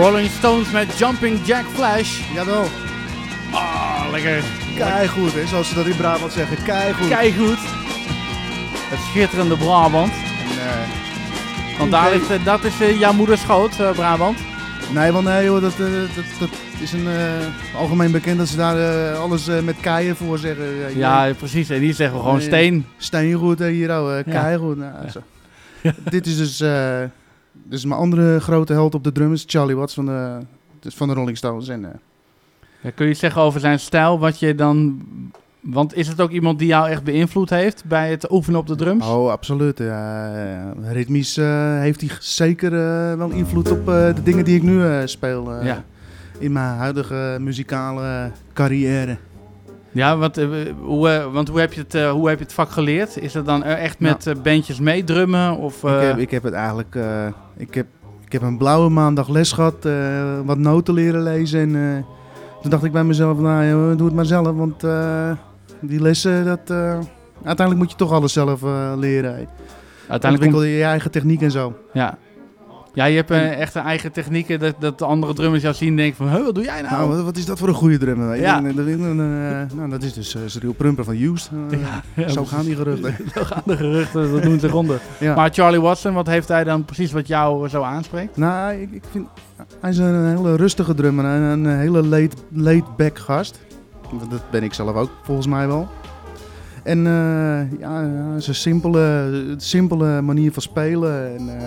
Rolling Stones met Jumping Jack Flash. Jawel. Ah, lekker. Keigoed, hè, zoals ze dat in Brabant zeggen. Keigoed. Keigoed. Het schitterende Brabant. Want daar is, eh, dat is eh, jouw moeders schoot, eh, Brabant. Nee, want nee, joh, dat, dat, dat is een, algemeen bekend dat ze daar alles met keien voor zeggen. Ja, precies. En hier zeggen we gewoon Nee, steen. Steengoed hier ook, eh, Ja. keigoed. Nou, zo. Dit is dus, dus mijn andere grote held op de drum is Charlie Watts van de, dus van de Rolling Stones. En, eh, Ja, kun je iets zeggen over zijn stijl, wat je dan... Want is het ook iemand die jou echt beïnvloed heeft bij het oefenen op de drums? Oh, absoluut. Ja. Ritmisch eh, heeft hij zeker eh, wel invloed op de dingen die ik nu speel. Ja. In mijn huidige muzikale carrière. Ja, want, eh, hoe, eh, want hoe, heb je het, eh, hoe heb je het vak geleerd? Is het dan echt met eh, bandjes meedrummen? Of, Nou. Ik, heb, ik heb het eigenlijk. ik, heb, ik heb een blauwe maandag les gehad, eh, wat noten leren lezen. En toen dacht ik bij mezelf, nou joh, doe het maar zelf. Want die lessen, dat, uiteindelijk moet je toch alles zelf leren. Uiteindelijk Ontwikkel je je eigen techniek en zo. Ja. Ja, je hebt eh, echt een eigen technieken dat, dat de andere drummers jou zien en denken van, "Huh, wat doe jij nou? Nou, wat, wat is dat voor een goede drummer? Ja. En, eh, eh, nou, dat is dus uh, Cyril Prumper van Used. Eh, Ja, zo gaan die geruchten. Zo gaan de geruchten, dat doen ze ronde. Ja. Maar Charlie Watson, wat heeft hij dan precies wat jou zo aanspreekt? Nou, ik, ik vind... Hij is een hele rustige drummer. en Een hele laid- laid-back gast. Dat ben ik zelf ook, volgens mij wel. En eh ja, zijn simpele, simpele manier van spelen. En, eh,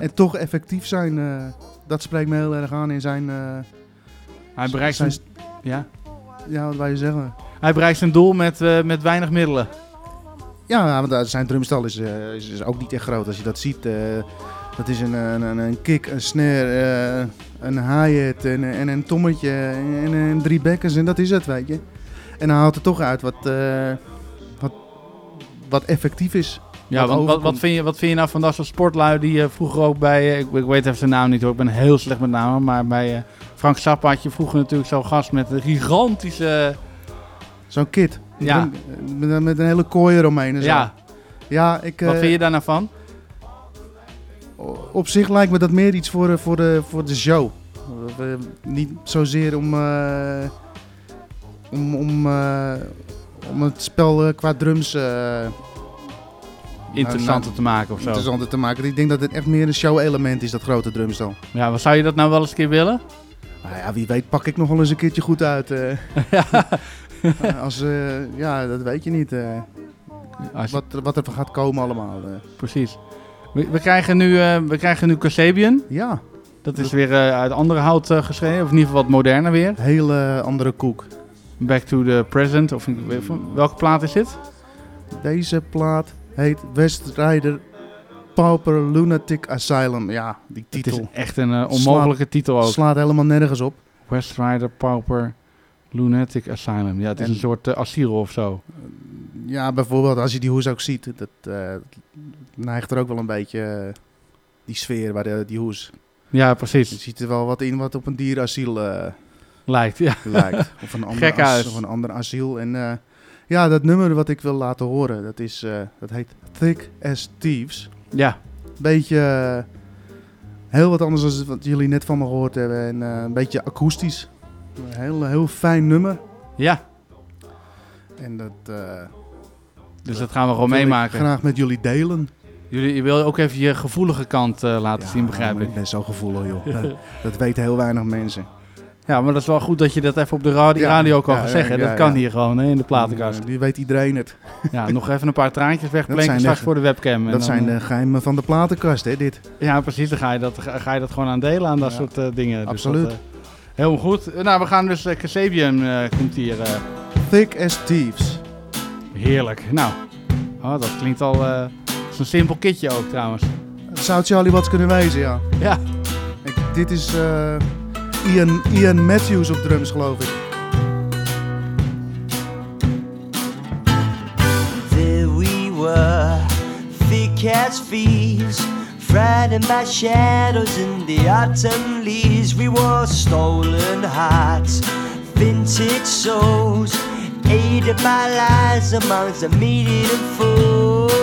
en toch effectief zijn. eh, dat spreekt me heel erg aan in zijn... eh, Hij bereikt zijn... ja. Ja, wat wij zeggen. hij bereikt zijn doel met, eh, met weinig middelen. Ja, want uh, zijn drumstal is, is, is ook niet echt groot als je dat ziet. Dat is een, een, een kick, een snare, een hi-hat en, en een tommetje en, en, drie bekkens en dat is het, weet je. En hij haalt er toch uit wat, wat, wat effectief is. Ja, wat, wat, wat, vind je, wat vind je nou van dat soort sportlui die uh, vroeger ook bij, ik, ik, weet even zijn naam niet hoor, ik ben heel slecht met namen, maar bij Frank Zappa had je vroeger natuurlijk zo'n gast met een gigantische... Zo'n kit. Ja. Met, met, een hele kooi eromheen en zo. Ja. Ja, ik... Wat vind je daar nou van? Op zich lijkt me dat meer iets voor, voor, de, voor de show. Niet zozeer om, om, om, om het spel qua drums interessanter nou, te maken of zo. Interessanter te maken. Ik denk dat het echt meer een show-element is, dat grote drumstel. Ja, wat zou je dat nou wel eens een keer willen? Nou ja, wie weet pak ik nog wel eens een keertje goed uit. Uh. ja. Als, uh, ja, dat weet je niet. Uh. Je... Wat, wat er gaat komen allemaal. Precies. We, we, krijgen nu, we krijgen nu Kasabian. Ja. Dat is weer uit andere hout geschreven, of in ieder geval wat moderner weer. Hele andere koek. Back to the present, of welke plaat is dit? Deze plaat heet West Rider Pauper Lunatic Asylum. Ja, die titel. Het is echt een uh, onmogelijke slaat, titel ook. Slaat helemaal nergens op. West Rider Pauper Lunatic Asylum. Ja, het is en, een soort uh, asiel of zo. Ja, bijvoorbeeld als je die hoes ook ziet, dat uh, neigt er ook wel een beetje die sfeer bij de, die hoes. Ja, precies. Je ziet er wel wat in wat op een dierasiel lijkt. Ja. lijkt. Of een ander, as, of een ander asiel. En ja, dat nummer wat ik wil laten horen, dat, is, uh, dat heet Thick as Thieves. Ja. Beetje uh, heel wat anders dan wat jullie net van me gehoord hebben. En uh, een beetje akoestisch. Een heel, heel fijn nummer. Ja. En dat... Dus dat gaan we gewoon meemaken. graag met jullie delen. Jullie, je wil ook even je gevoelige kant laten ja, zien, begrijp ik. Ik ben zo gevoelig, joh. dat, dat weten heel weinig mensen. Ja, maar dat is wel goed dat je dat even op de radio, radio kan zeggen. Dat kan hier gewoon hè, in de platenkast. Die weet iedereen het. Ja, nog even een paar traantjes wegplenken straks de, voor de webcam. dat dan, zijn de geheimen van de platenkast, hè, dit. Ja, precies. Dan ga je dat, ga je dat gewoon aan delen aan dat soort uh, dingen. Absoluut. Dus dat, uh, heel goed. Nou, we gaan dus... Uh, Kasabian komt hier. Thick as Thieves. Heerlijk. Nou, oh, dat klinkt al... Zo'n simpel kitje ook trouwens. Het zou Charlie Watts kunnen wezen, ja. Ja. Ik, dit is Ian, Ian Matthews op drums, geloof ik. There we were, thick as thieves, frightened by shadows in the autumn leaves. We wore stolen hearts, vintage souls, aided by lies amongst the meat and fools.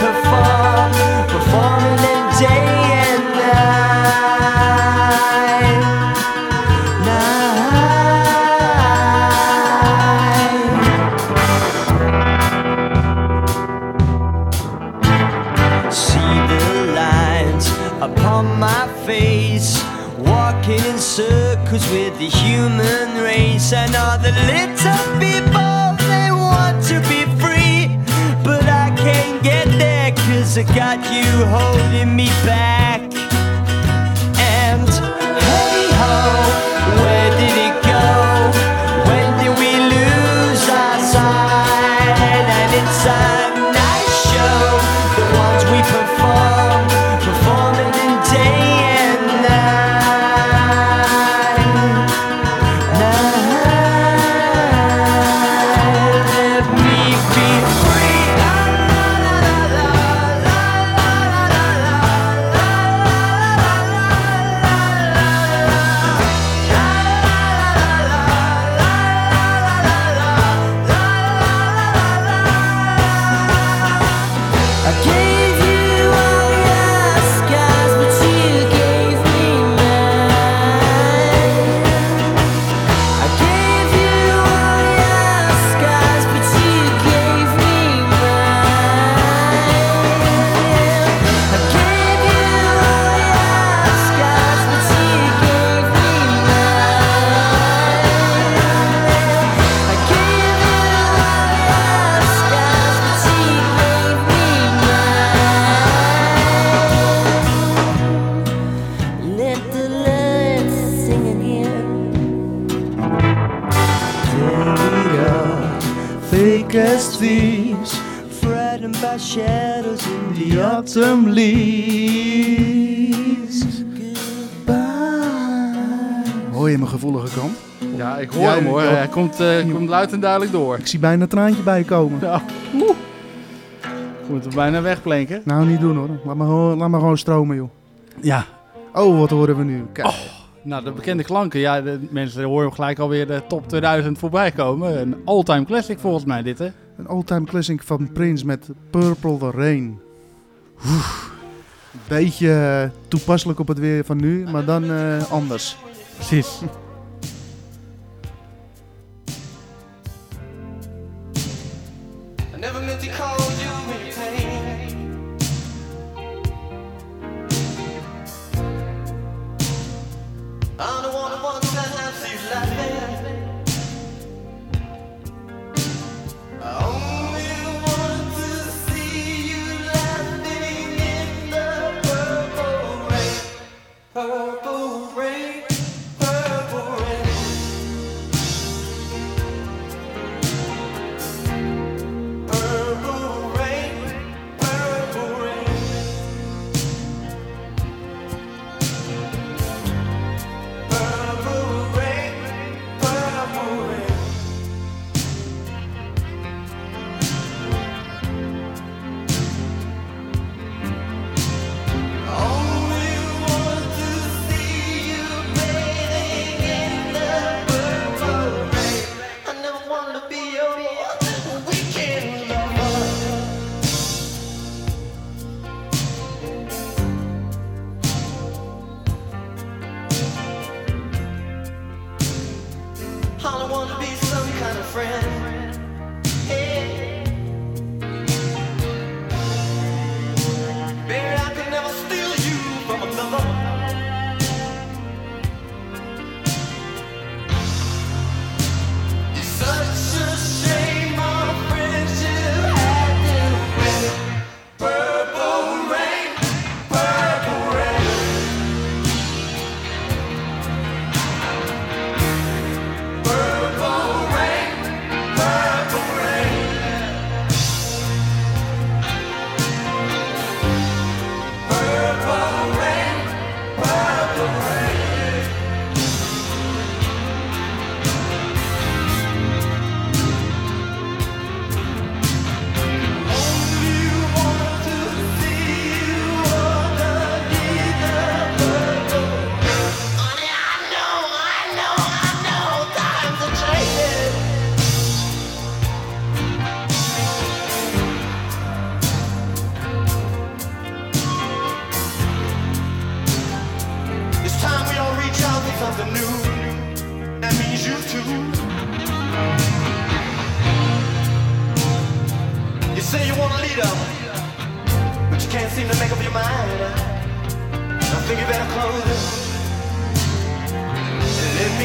performing in day and night. night. See the lines upon my face, walking in circles with the human race, little. I got you holding me back. ja, hem hoor. Hij komt, uh, komt luid en duidelijk door. Ik zie bijna een traantje bij komen. Ja. Oeh. Bijna wegplenken. Nou, niet doen hoor. Laat maar, laat maar gewoon stromen, joh. Ja. Oh, wat horen we nu? Kijk. Oh, nou, de bekende klanken. Ja, de mensen horen gelijk alweer de top 2000 voorbij komen. Een all-time classic volgens mij dit, hè? Een all-time classic van Prince met Purple the Rain. Een Beetje eh, toepasselijk op het weer van nu, maar dan anders. Precies.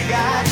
got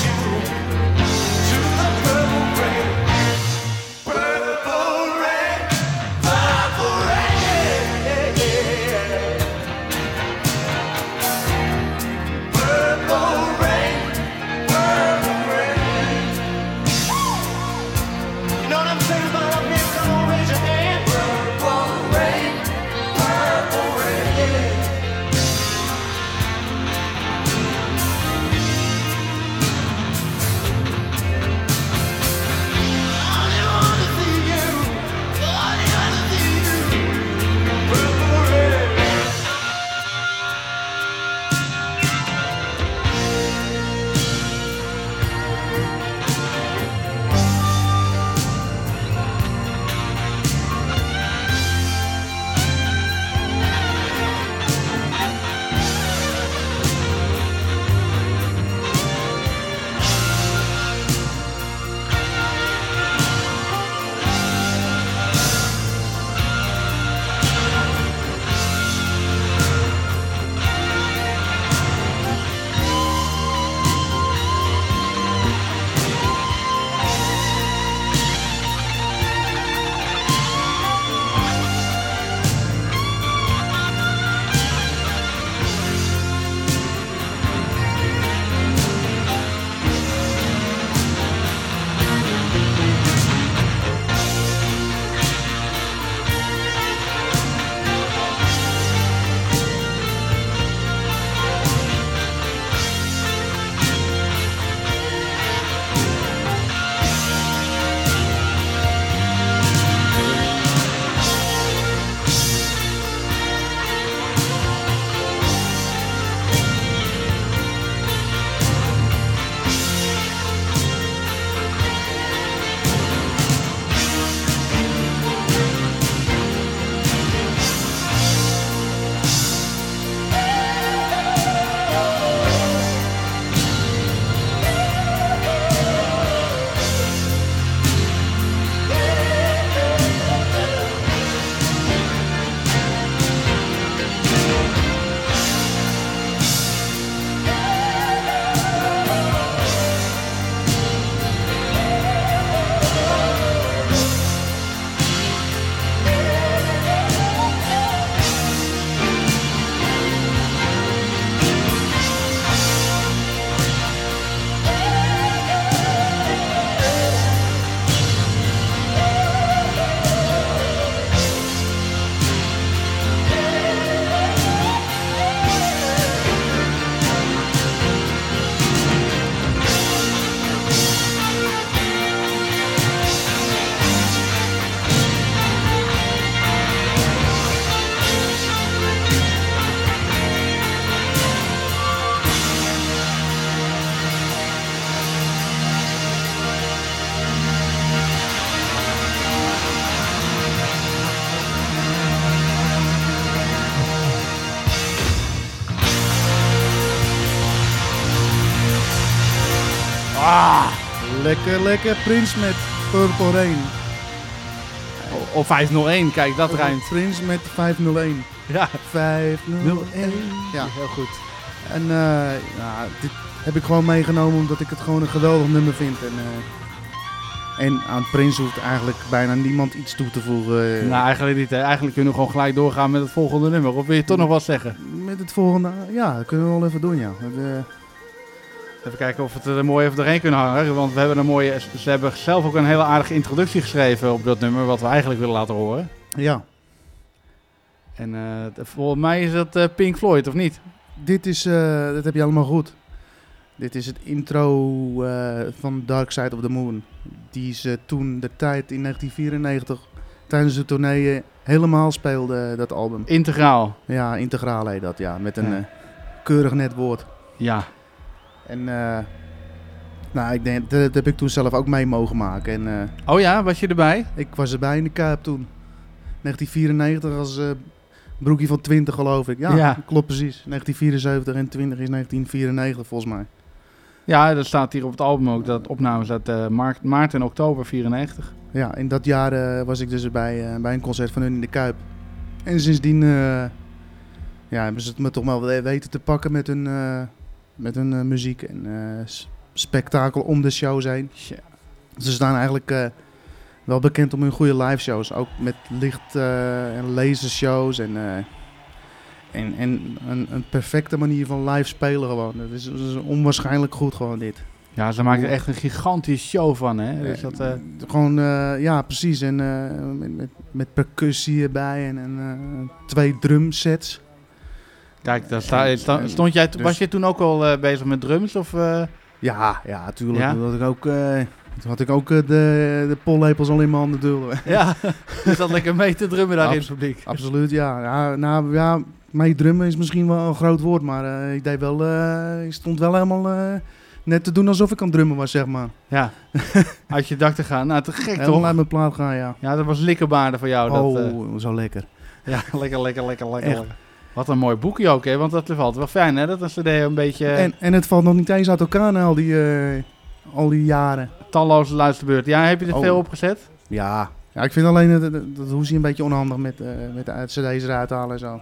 Lekker, lekker. Prins met Purple Rain. Of 501, kijk, dat rijmt. Prins met 501. Ja. 501. Ja, heel goed. En eh, ja, dit heb ik gewoon meegenomen omdat ik het gewoon een geweldig nummer vind. En, eh, en aan Prins hoeft eigenlijk bijna niemand iets toe te voegen. Nou, eigenlijk niet. Hè. Eigenlijk kunnen we gewoon gelijk doorgaan met het volgende nummer. Of wil je toch nog wat zeggen? Met het volgende, ja, dat kunnen we wel even doen, ja. Eh, Even kijken of we het er mooi even doorheen kunnen hangen. Want we hebben een mooie. Ze hebben zelf ook een hele aardige introductie geschreven op dat nummer. Wat we eigenlijk willen laten horen. ja, En t- volgens mij is dat eh, Pink Floyd, of niet? dit is, eh, dat heb je allemaal goed. Dit is het intro van Dark Side of the Moon. Die ze toen de tijd in 1994 tijdens de tournee helemaal speelde, dat album. Integraal. Ja, integraal heet dat, ja. Met een Ja. keurig net woord. Ja. En eh, nou, ik denk, dat, dat heb ik toen zelf ook mee mogen maken. En, eh, Oh ja, was je erbij? Ik was erbij in de Kuip toen. 1994 als eh, broekie van 20 geloof ik. Ja, Ja. klopt precies. 1974 en 20 is 1994 volgens mij. Ja, dat staat hier op het album ook. Dat opnames uit eh, maart, maart en oktober 94. Ja, in dat jaar was ik dus bij, bij een concert van hun in de Kuip. En sindsdien ja, hebben ze het me toch wel we- weten te pakken met hun, met hun eh, muziek en eh, spektakel om de shows heen. Ze staan eigenlijk eh, wel bekend om hun goede live shows. Ook met licht eh, en lasershows en, eh, en, en een, een perfecte manier van live spelen gewoon. Dat is, dat is onwaarschijnlijk goed gewoon dit. Ja, ze maken er echt een gigantische show van, hè? Dus dat, eh, Gewoon, eh, ja, precies. En eh, met, met, met percussie erbij en, en eh, twee drumsets. Kijk, daar sta, sta- stond jij, Dus- was je toen ook al eh, bezig met drums? Of, eh? Ja, ja, tuurlijk. Ja? Toen had ik ook, eh, toen had ik ook de, de pollepels al in mijn handen duwen. Ja, je zat lekker mee te drummen daar in het publiek. Absoluut, ja. ja nou, ja, mee drummen is misschien wel een groot woord, maar ik deed wel, ik stond wel helemaal net te doen alsof ik aan drummen was, zeg maar. Ja, uit je dak te gaan. Nou, te gek Helemaal toch? uit mijn plaat gaan, ja. Ja, dat was likkerbaarden voor jou. Oh, dat, zo lekker. Ja, lekker, lekker, lekker, lekker. Wat een mooi boekje ook, hè? Want dat altijd wel fijn, hè? Dat een cd een beetje... En, en het valt nog niet eens uit elkaar na al die, eh, al die jaren. Talloze luisterbeurt. Ja, heb je er Oh. veel opgezet? Ja. ja, ik vind alleen dat, dat, dat een beetje onhandig met, eh, met de uit- cd's eruit halen en zo.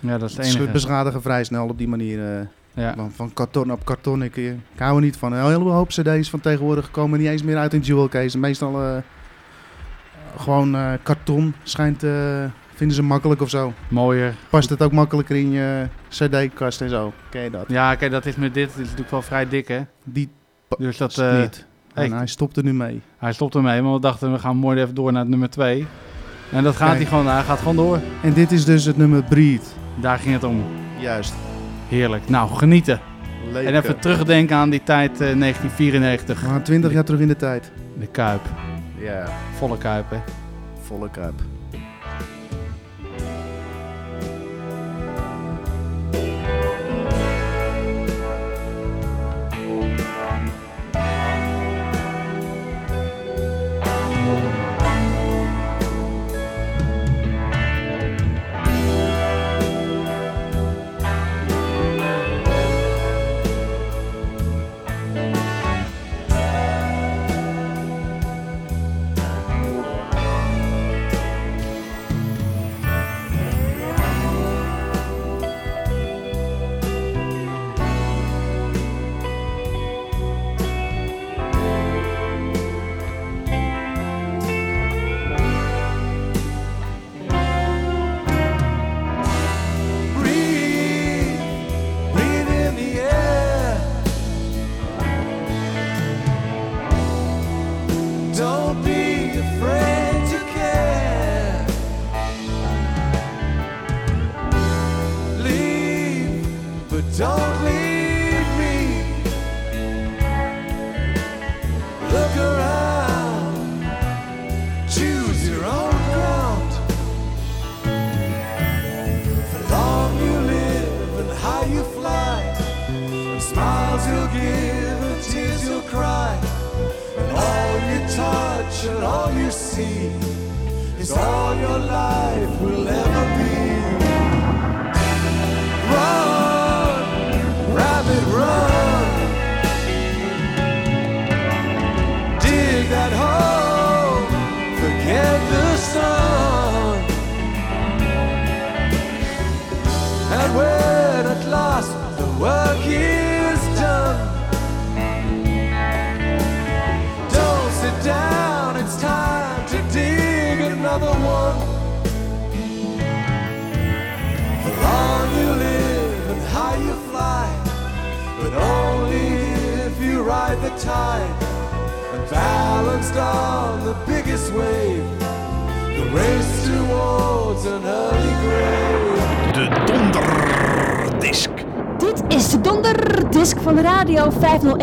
Ja, dat is het Ze enige. beschadigen vrij snel op die manier. eh, Ja. van, van karton op karton. Ik, eh, ik hou er niet van. Een hele hoop cd's van tegenwoordig komen niet eens meer uit een jewel case. Meestal eh, gewoon eh, karton schijnt, eh, vinden ze makkelijk of zo. Mooier. Past het ook makkelijker in je cd-kast en zo. Ken je dat? Ja, kijk, dat is met dit. Het is natuurlijk wel vrij dik, hè? Die dus dat... eh, niet. En hij stopt er nu mee. Hij stopt ermee, maar we dachten we gaan mooi even door naar het nummer 2. En dat gaat Kijk. hij gewoon, hij gaat gewoon door. En dit is dus het nummer Breed. Daar ging het om. Juist. Heerlijk. Nou, genieten. Lekker. En even terugdenken aan die tijd eh, 1994. We gaan 20 jaar terug in de tijd. De Kuip. Ja. Volle Kuip, hè? Volle kuip.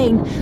501.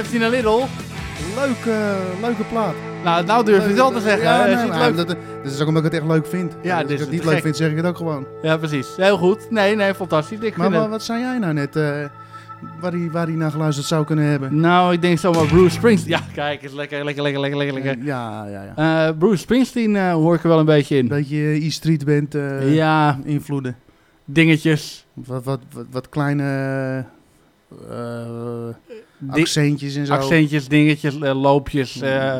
15 naar Lidl. Leuke, leuke plaat. Nou, nou durf je het wel te zeggen. Ja, het? Dat, is ook omdat ik het echt leuk vind. Ja, dus als ik het niet leuk vind, zeg ik het ook gewoon. Ja, precies. Heel goed. Nee, nee, fantastisch. Maar wat, zijn zei jij nou net? Eh, waar hij waar die naar geluisterd zou kunnen hebben? Nou, ik denk zomaar Bruce Springsteen. Ja, kijk, is lekker, lekker, lekker, lekker, lekker, lekker. ja, ja, ja. Eh, Bruce Springsteen eh, hoor ik er wel een beetje in. Een beetje E-Street bent ja. invloeden. Dingetjes. Wat, wat, wat, wat kleine accentjes en zo. Accentjes, dingetjes, eh, loopjes. eh,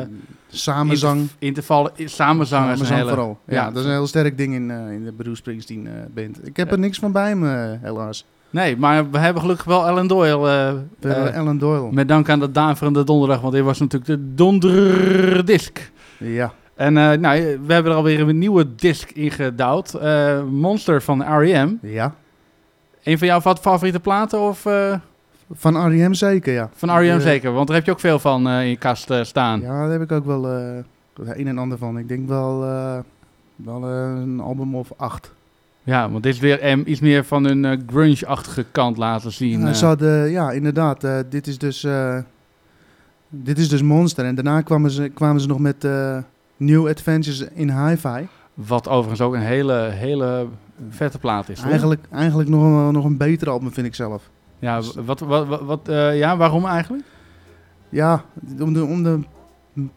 Samenzang. interv- Intervallen, samenzang is Samenzang vooral. Ja, dat is een heel sterk ding in, eh, in de Bruce Springsteen eh, band. Ik heb er niks van bij me, helaas. Nee, maar we hebben gelukkig wel Alan Doyle. We eh, Alan Doyle. Met dank aan de daverende donderdag, want dit was natuurlijk de donderdisc. Ja. En nou, we hebben er alweer een nieuwe disc ingedouwd. Eh Monster van R.E.M. Ja. Een van jouw fa- favoriete platen? Of, Van R.E.M. zeker, ja. van R.E.M. Eh, zeker, want daar heb je ook veel van eh, in je kast eh, staan. Ja, daar heb ik ook wel een en ander van. Ik denk wel, wel een album of acht. Ja, want dit is weer M, iets meer van hun eh, grunge-achtige kant laten zien. Eh. ze hadden, ja, inderdaad. dit, is dus, dit is dus Monster. En daarna kwamen ze, kwamen ze nog met New Adventures in Hi-Fi. Wat overigens ook een hele, hele vette plaat is. hoor. Eigenlijk, eigenlijk nog, een- nog een beter album, vind ik zelf. Ja, wat, wat, wat, wat, eh, ja, waarom eigenlijk? Ja, om de, om de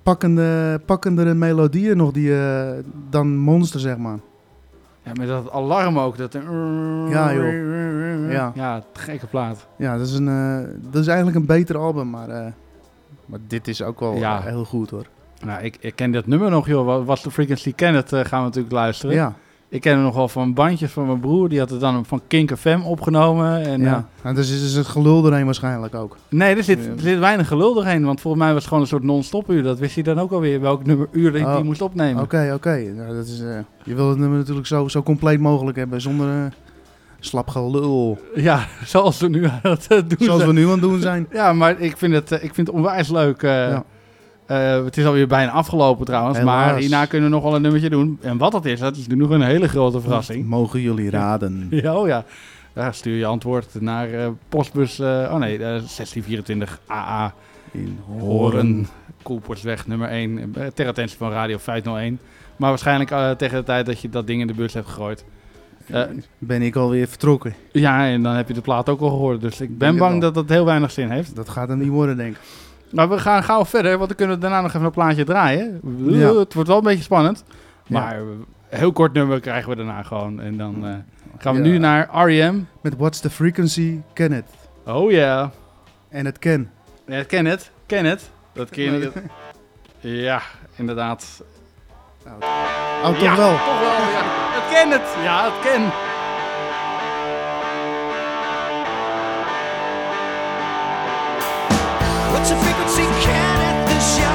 pakkende, pakkendere melodieën nog die, eh, dan Monster, zeg maar. Ja, met dat alarm ook. Dat, Ja, joh. Ja. ja, gekke plaat. Ja, dat is, een, eh, dat is eigenlijk een beter album, maar, maar dit is ook wel Ja. heel goed hoor. Nou, ik, ik ken dit nummer nog, joh. Wat- the Frequency Can It, eh, gaan we natuurlijk luisteren. Ja. Ik ken het nog wel van bandjes van mijn broer. Die had het dan van Kink FM opgenomen. En, ja. ja. Nou, dus is het gelul doorheen waarschijnlijk ook. Nee, er zit, er zit weinig gelul doorheen. Want volgens mij was het gewoon een soort non-stop uur. Dat wist hij dan ook alweer, welk nummer uur die, Oh. die moest opnemen. Oké, oké. Nou, dat is, eh, je wil het nummer natuurlijk zo, zo compleet mogelijk hebben, zonder eh, slap gelul. Ja, zoals we nu aan het eh, doen Zoals we nu aan het doen zijn. Ja, maar ik vind het, eh, ik vind het onwijs leuk. eh. Ja. Eh, het is alweer bijna afgelopen trouwens. Maar hierna kunnen we nog wel een nummertje doen. En wat dat is, dat is nu nog een hele grote verrassing. Mogen jullie raden. Ja, oh ja. Ja, stuur je antwoord naar eh, postbus... eh, oh nee, eh, 1624 AA. In Horen. Koelportsweg nummer 1. eh, ter attentie van Radio 501. Maar waarschijnlijk tegen de tijd dat je dat ding in de bus hebt gegooid. Ben ik alweer vertrokken. ja, en dan heb je de plaat ook al gehoord. Dus ik ben bang dat dat heel weinig zin heeft. Dat gaat er niet worden, denk ik. Maar we gaan gauw verder, want dan kunnen we daarna nog even een plaatje draaien. Ja. Het wordt wel een beetje spannend. Maar een heel kort nummer krijgen we daarna gewoon. En dan eh, gaan we nu naar R.E.M. Met What's the Frequency, Ken It. Oh ja. En het ken. Ja, ik ken het. Ken het. Dat ken je. Ja, inderdaad. Oh, toch Ja, wel? Toch wel, ja. Het ken het. Ja, het ken. What's the frequency can at the show?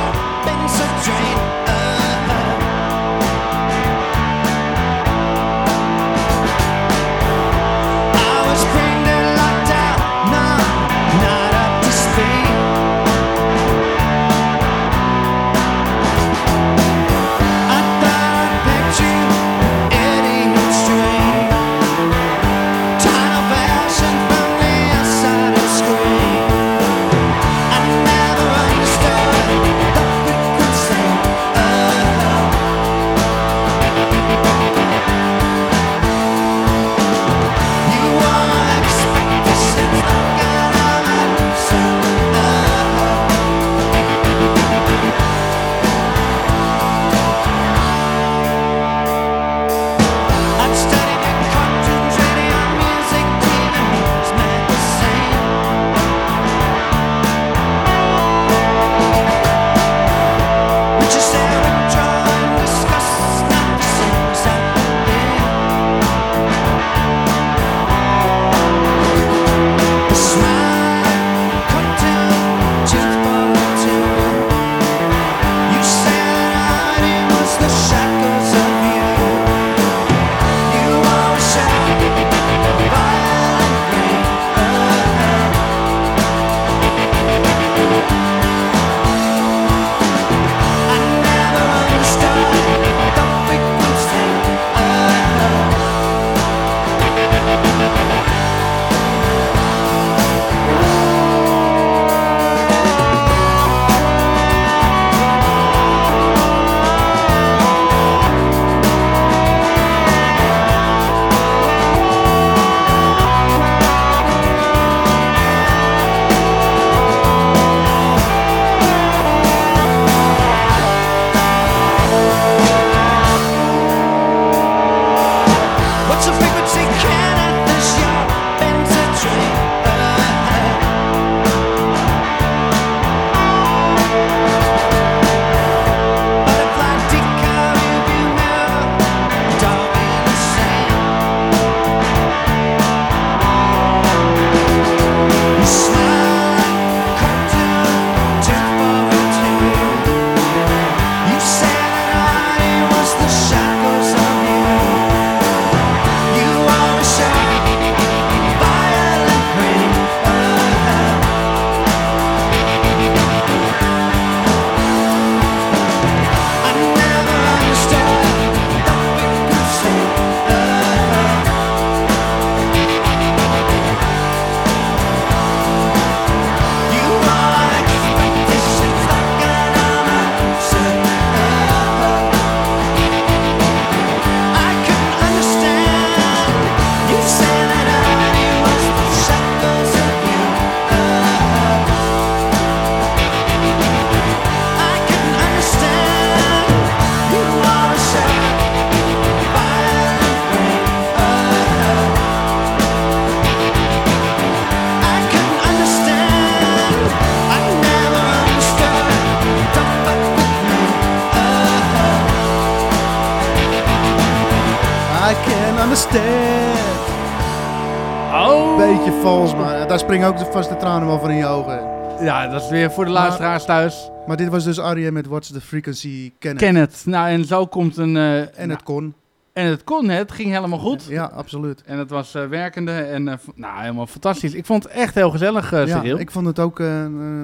Springen ook de vaste tranen wel van in je ogen. Ja, dat is weer voor de luisteraars thuis. Maar dit was dus R.E.M. met What's the Frequency Can It. Ken het. Nou, en zo komt een... eh, En het kon. En het kon, hè. het ging helemaal goed. Ja, absoluut. En het was eh, werkende en eh, nou, helemaal fantastisch. Ik vond het echt heel gezellig, ja, Cyril. ik vond het ook een,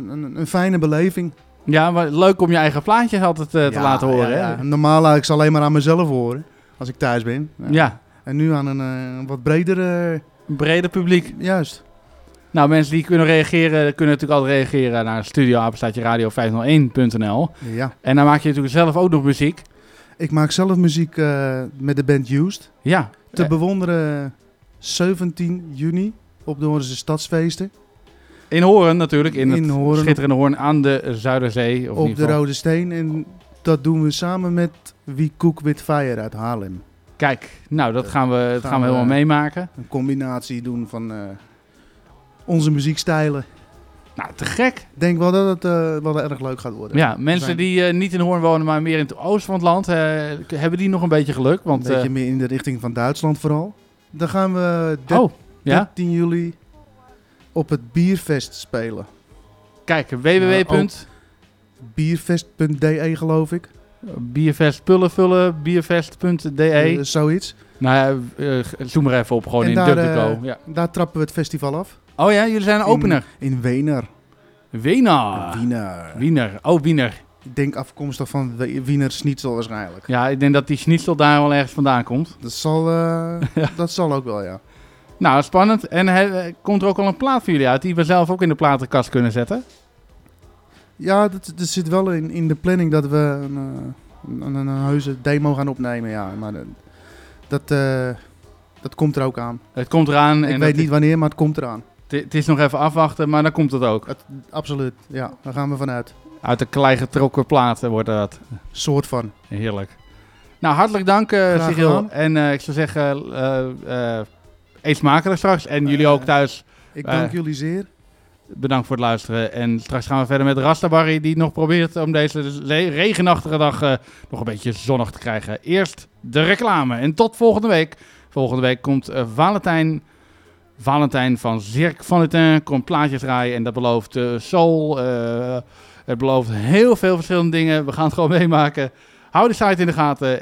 een, een fijne beleving. Ja, maar leuk om je eigen plaatjes altijd te Ja, laten horen. ja, hè? ja. Normaal laat ik ze alleen maar aan mezelf horen. Als ik thuis ben. Ja. En nu aan een wat bredere... breder publiek. Juist. Nou, mensen die kunnen reageren, kunnen natuurlijk altijd reageren naar studioapenstaatje radio501.nl. Ja. En dan maak je natuurlijk zelf ook nog muziek. Ik maak zelf muziek eh, met de band Used. Ja. Te Eh. bewonderen 17 juni op de Hoornse Stadsfeesten. In Hoorn natuurlijk, in, In het Hoorn. schitterende Hoorn aan de Zuiderzee. Of op de Rode Steen. En dat doen we samen met We Cook With Fire uit Haarlem. Kijk, nou dat gaan we, dat gaan we helemaal meemaken. Een combinatie doen van eh, onze muziekstijlen. Nou, te gek. Ik denk wel dat het eh, wel erg leuk gaat worden. Ja, mensen zijn die eh, niet in Hoorn wonen, maar meer in het oosten van het land, eh, hebben die nog een beetje geluk. Want, een beetje meer in de richting van Duitsland vooral. Dan gaan we Oh, ja? 13 juli op het Bierfest spelen. Kijk, www. Ja, ook Bierfest.de geloof ik. Bierfest pullen vullen, bierfest.de. Zoiets. Nou ja, zoek maar even op, gewoon en in daar, ja. daar trappen we het festival af. Oh ja, jullie zijn een opener. In, in Wener. Wiener. Wiener. Wiener. Oh, Wiener. Ik denk afkomstig van Wiener Schnitzel waarschijnlijk. Ja, ik denk dat die schnitzel daar wel ergens vandaan komt. Dat zal, eh, dat zal ook wel, ja. Nou, spannend. En eh, komt er ook al een plaat voor jullie uit die we zelf ook in de platenkast kunnen zetten? Ja, dat, dat zit wel in, in de planning dat we een, eh, een, een, een heuse demo gaan opnemen, ja. Maar dat, dat komt er ook aan. Het komt eraan. Ik en weet niet wanneer, maar het komt eraan. Het is nog even afwachten, maar dan komt het ook. Absoluut, ja. Daar gaan we vanuit. Uit de klei getrokken platen wordt dat. Soort van. Heerlijk. Nou, hartelijk dank, Cyril. gedaan. En eh, ik zou zeggen, eh, eet smakelijk straks. En jullie ook thuis. Ik dank jullie zeer. Bedankt voor het luisteren. En straks gaan we verder met Rastabarry, die nog probeert om deze regenachtige dag nog een beetje zonnig te krijgen. Eerst de reclame. En tot volgende week. Volgende week komt Valentijn. Valentijn van Zirk van Etain komt plaatjes draaien. En dat belooft eh, soul. eh, het belooft heel veel verschillende dingen. We gaan het gewoon meemaken. Hou de site in de gaten.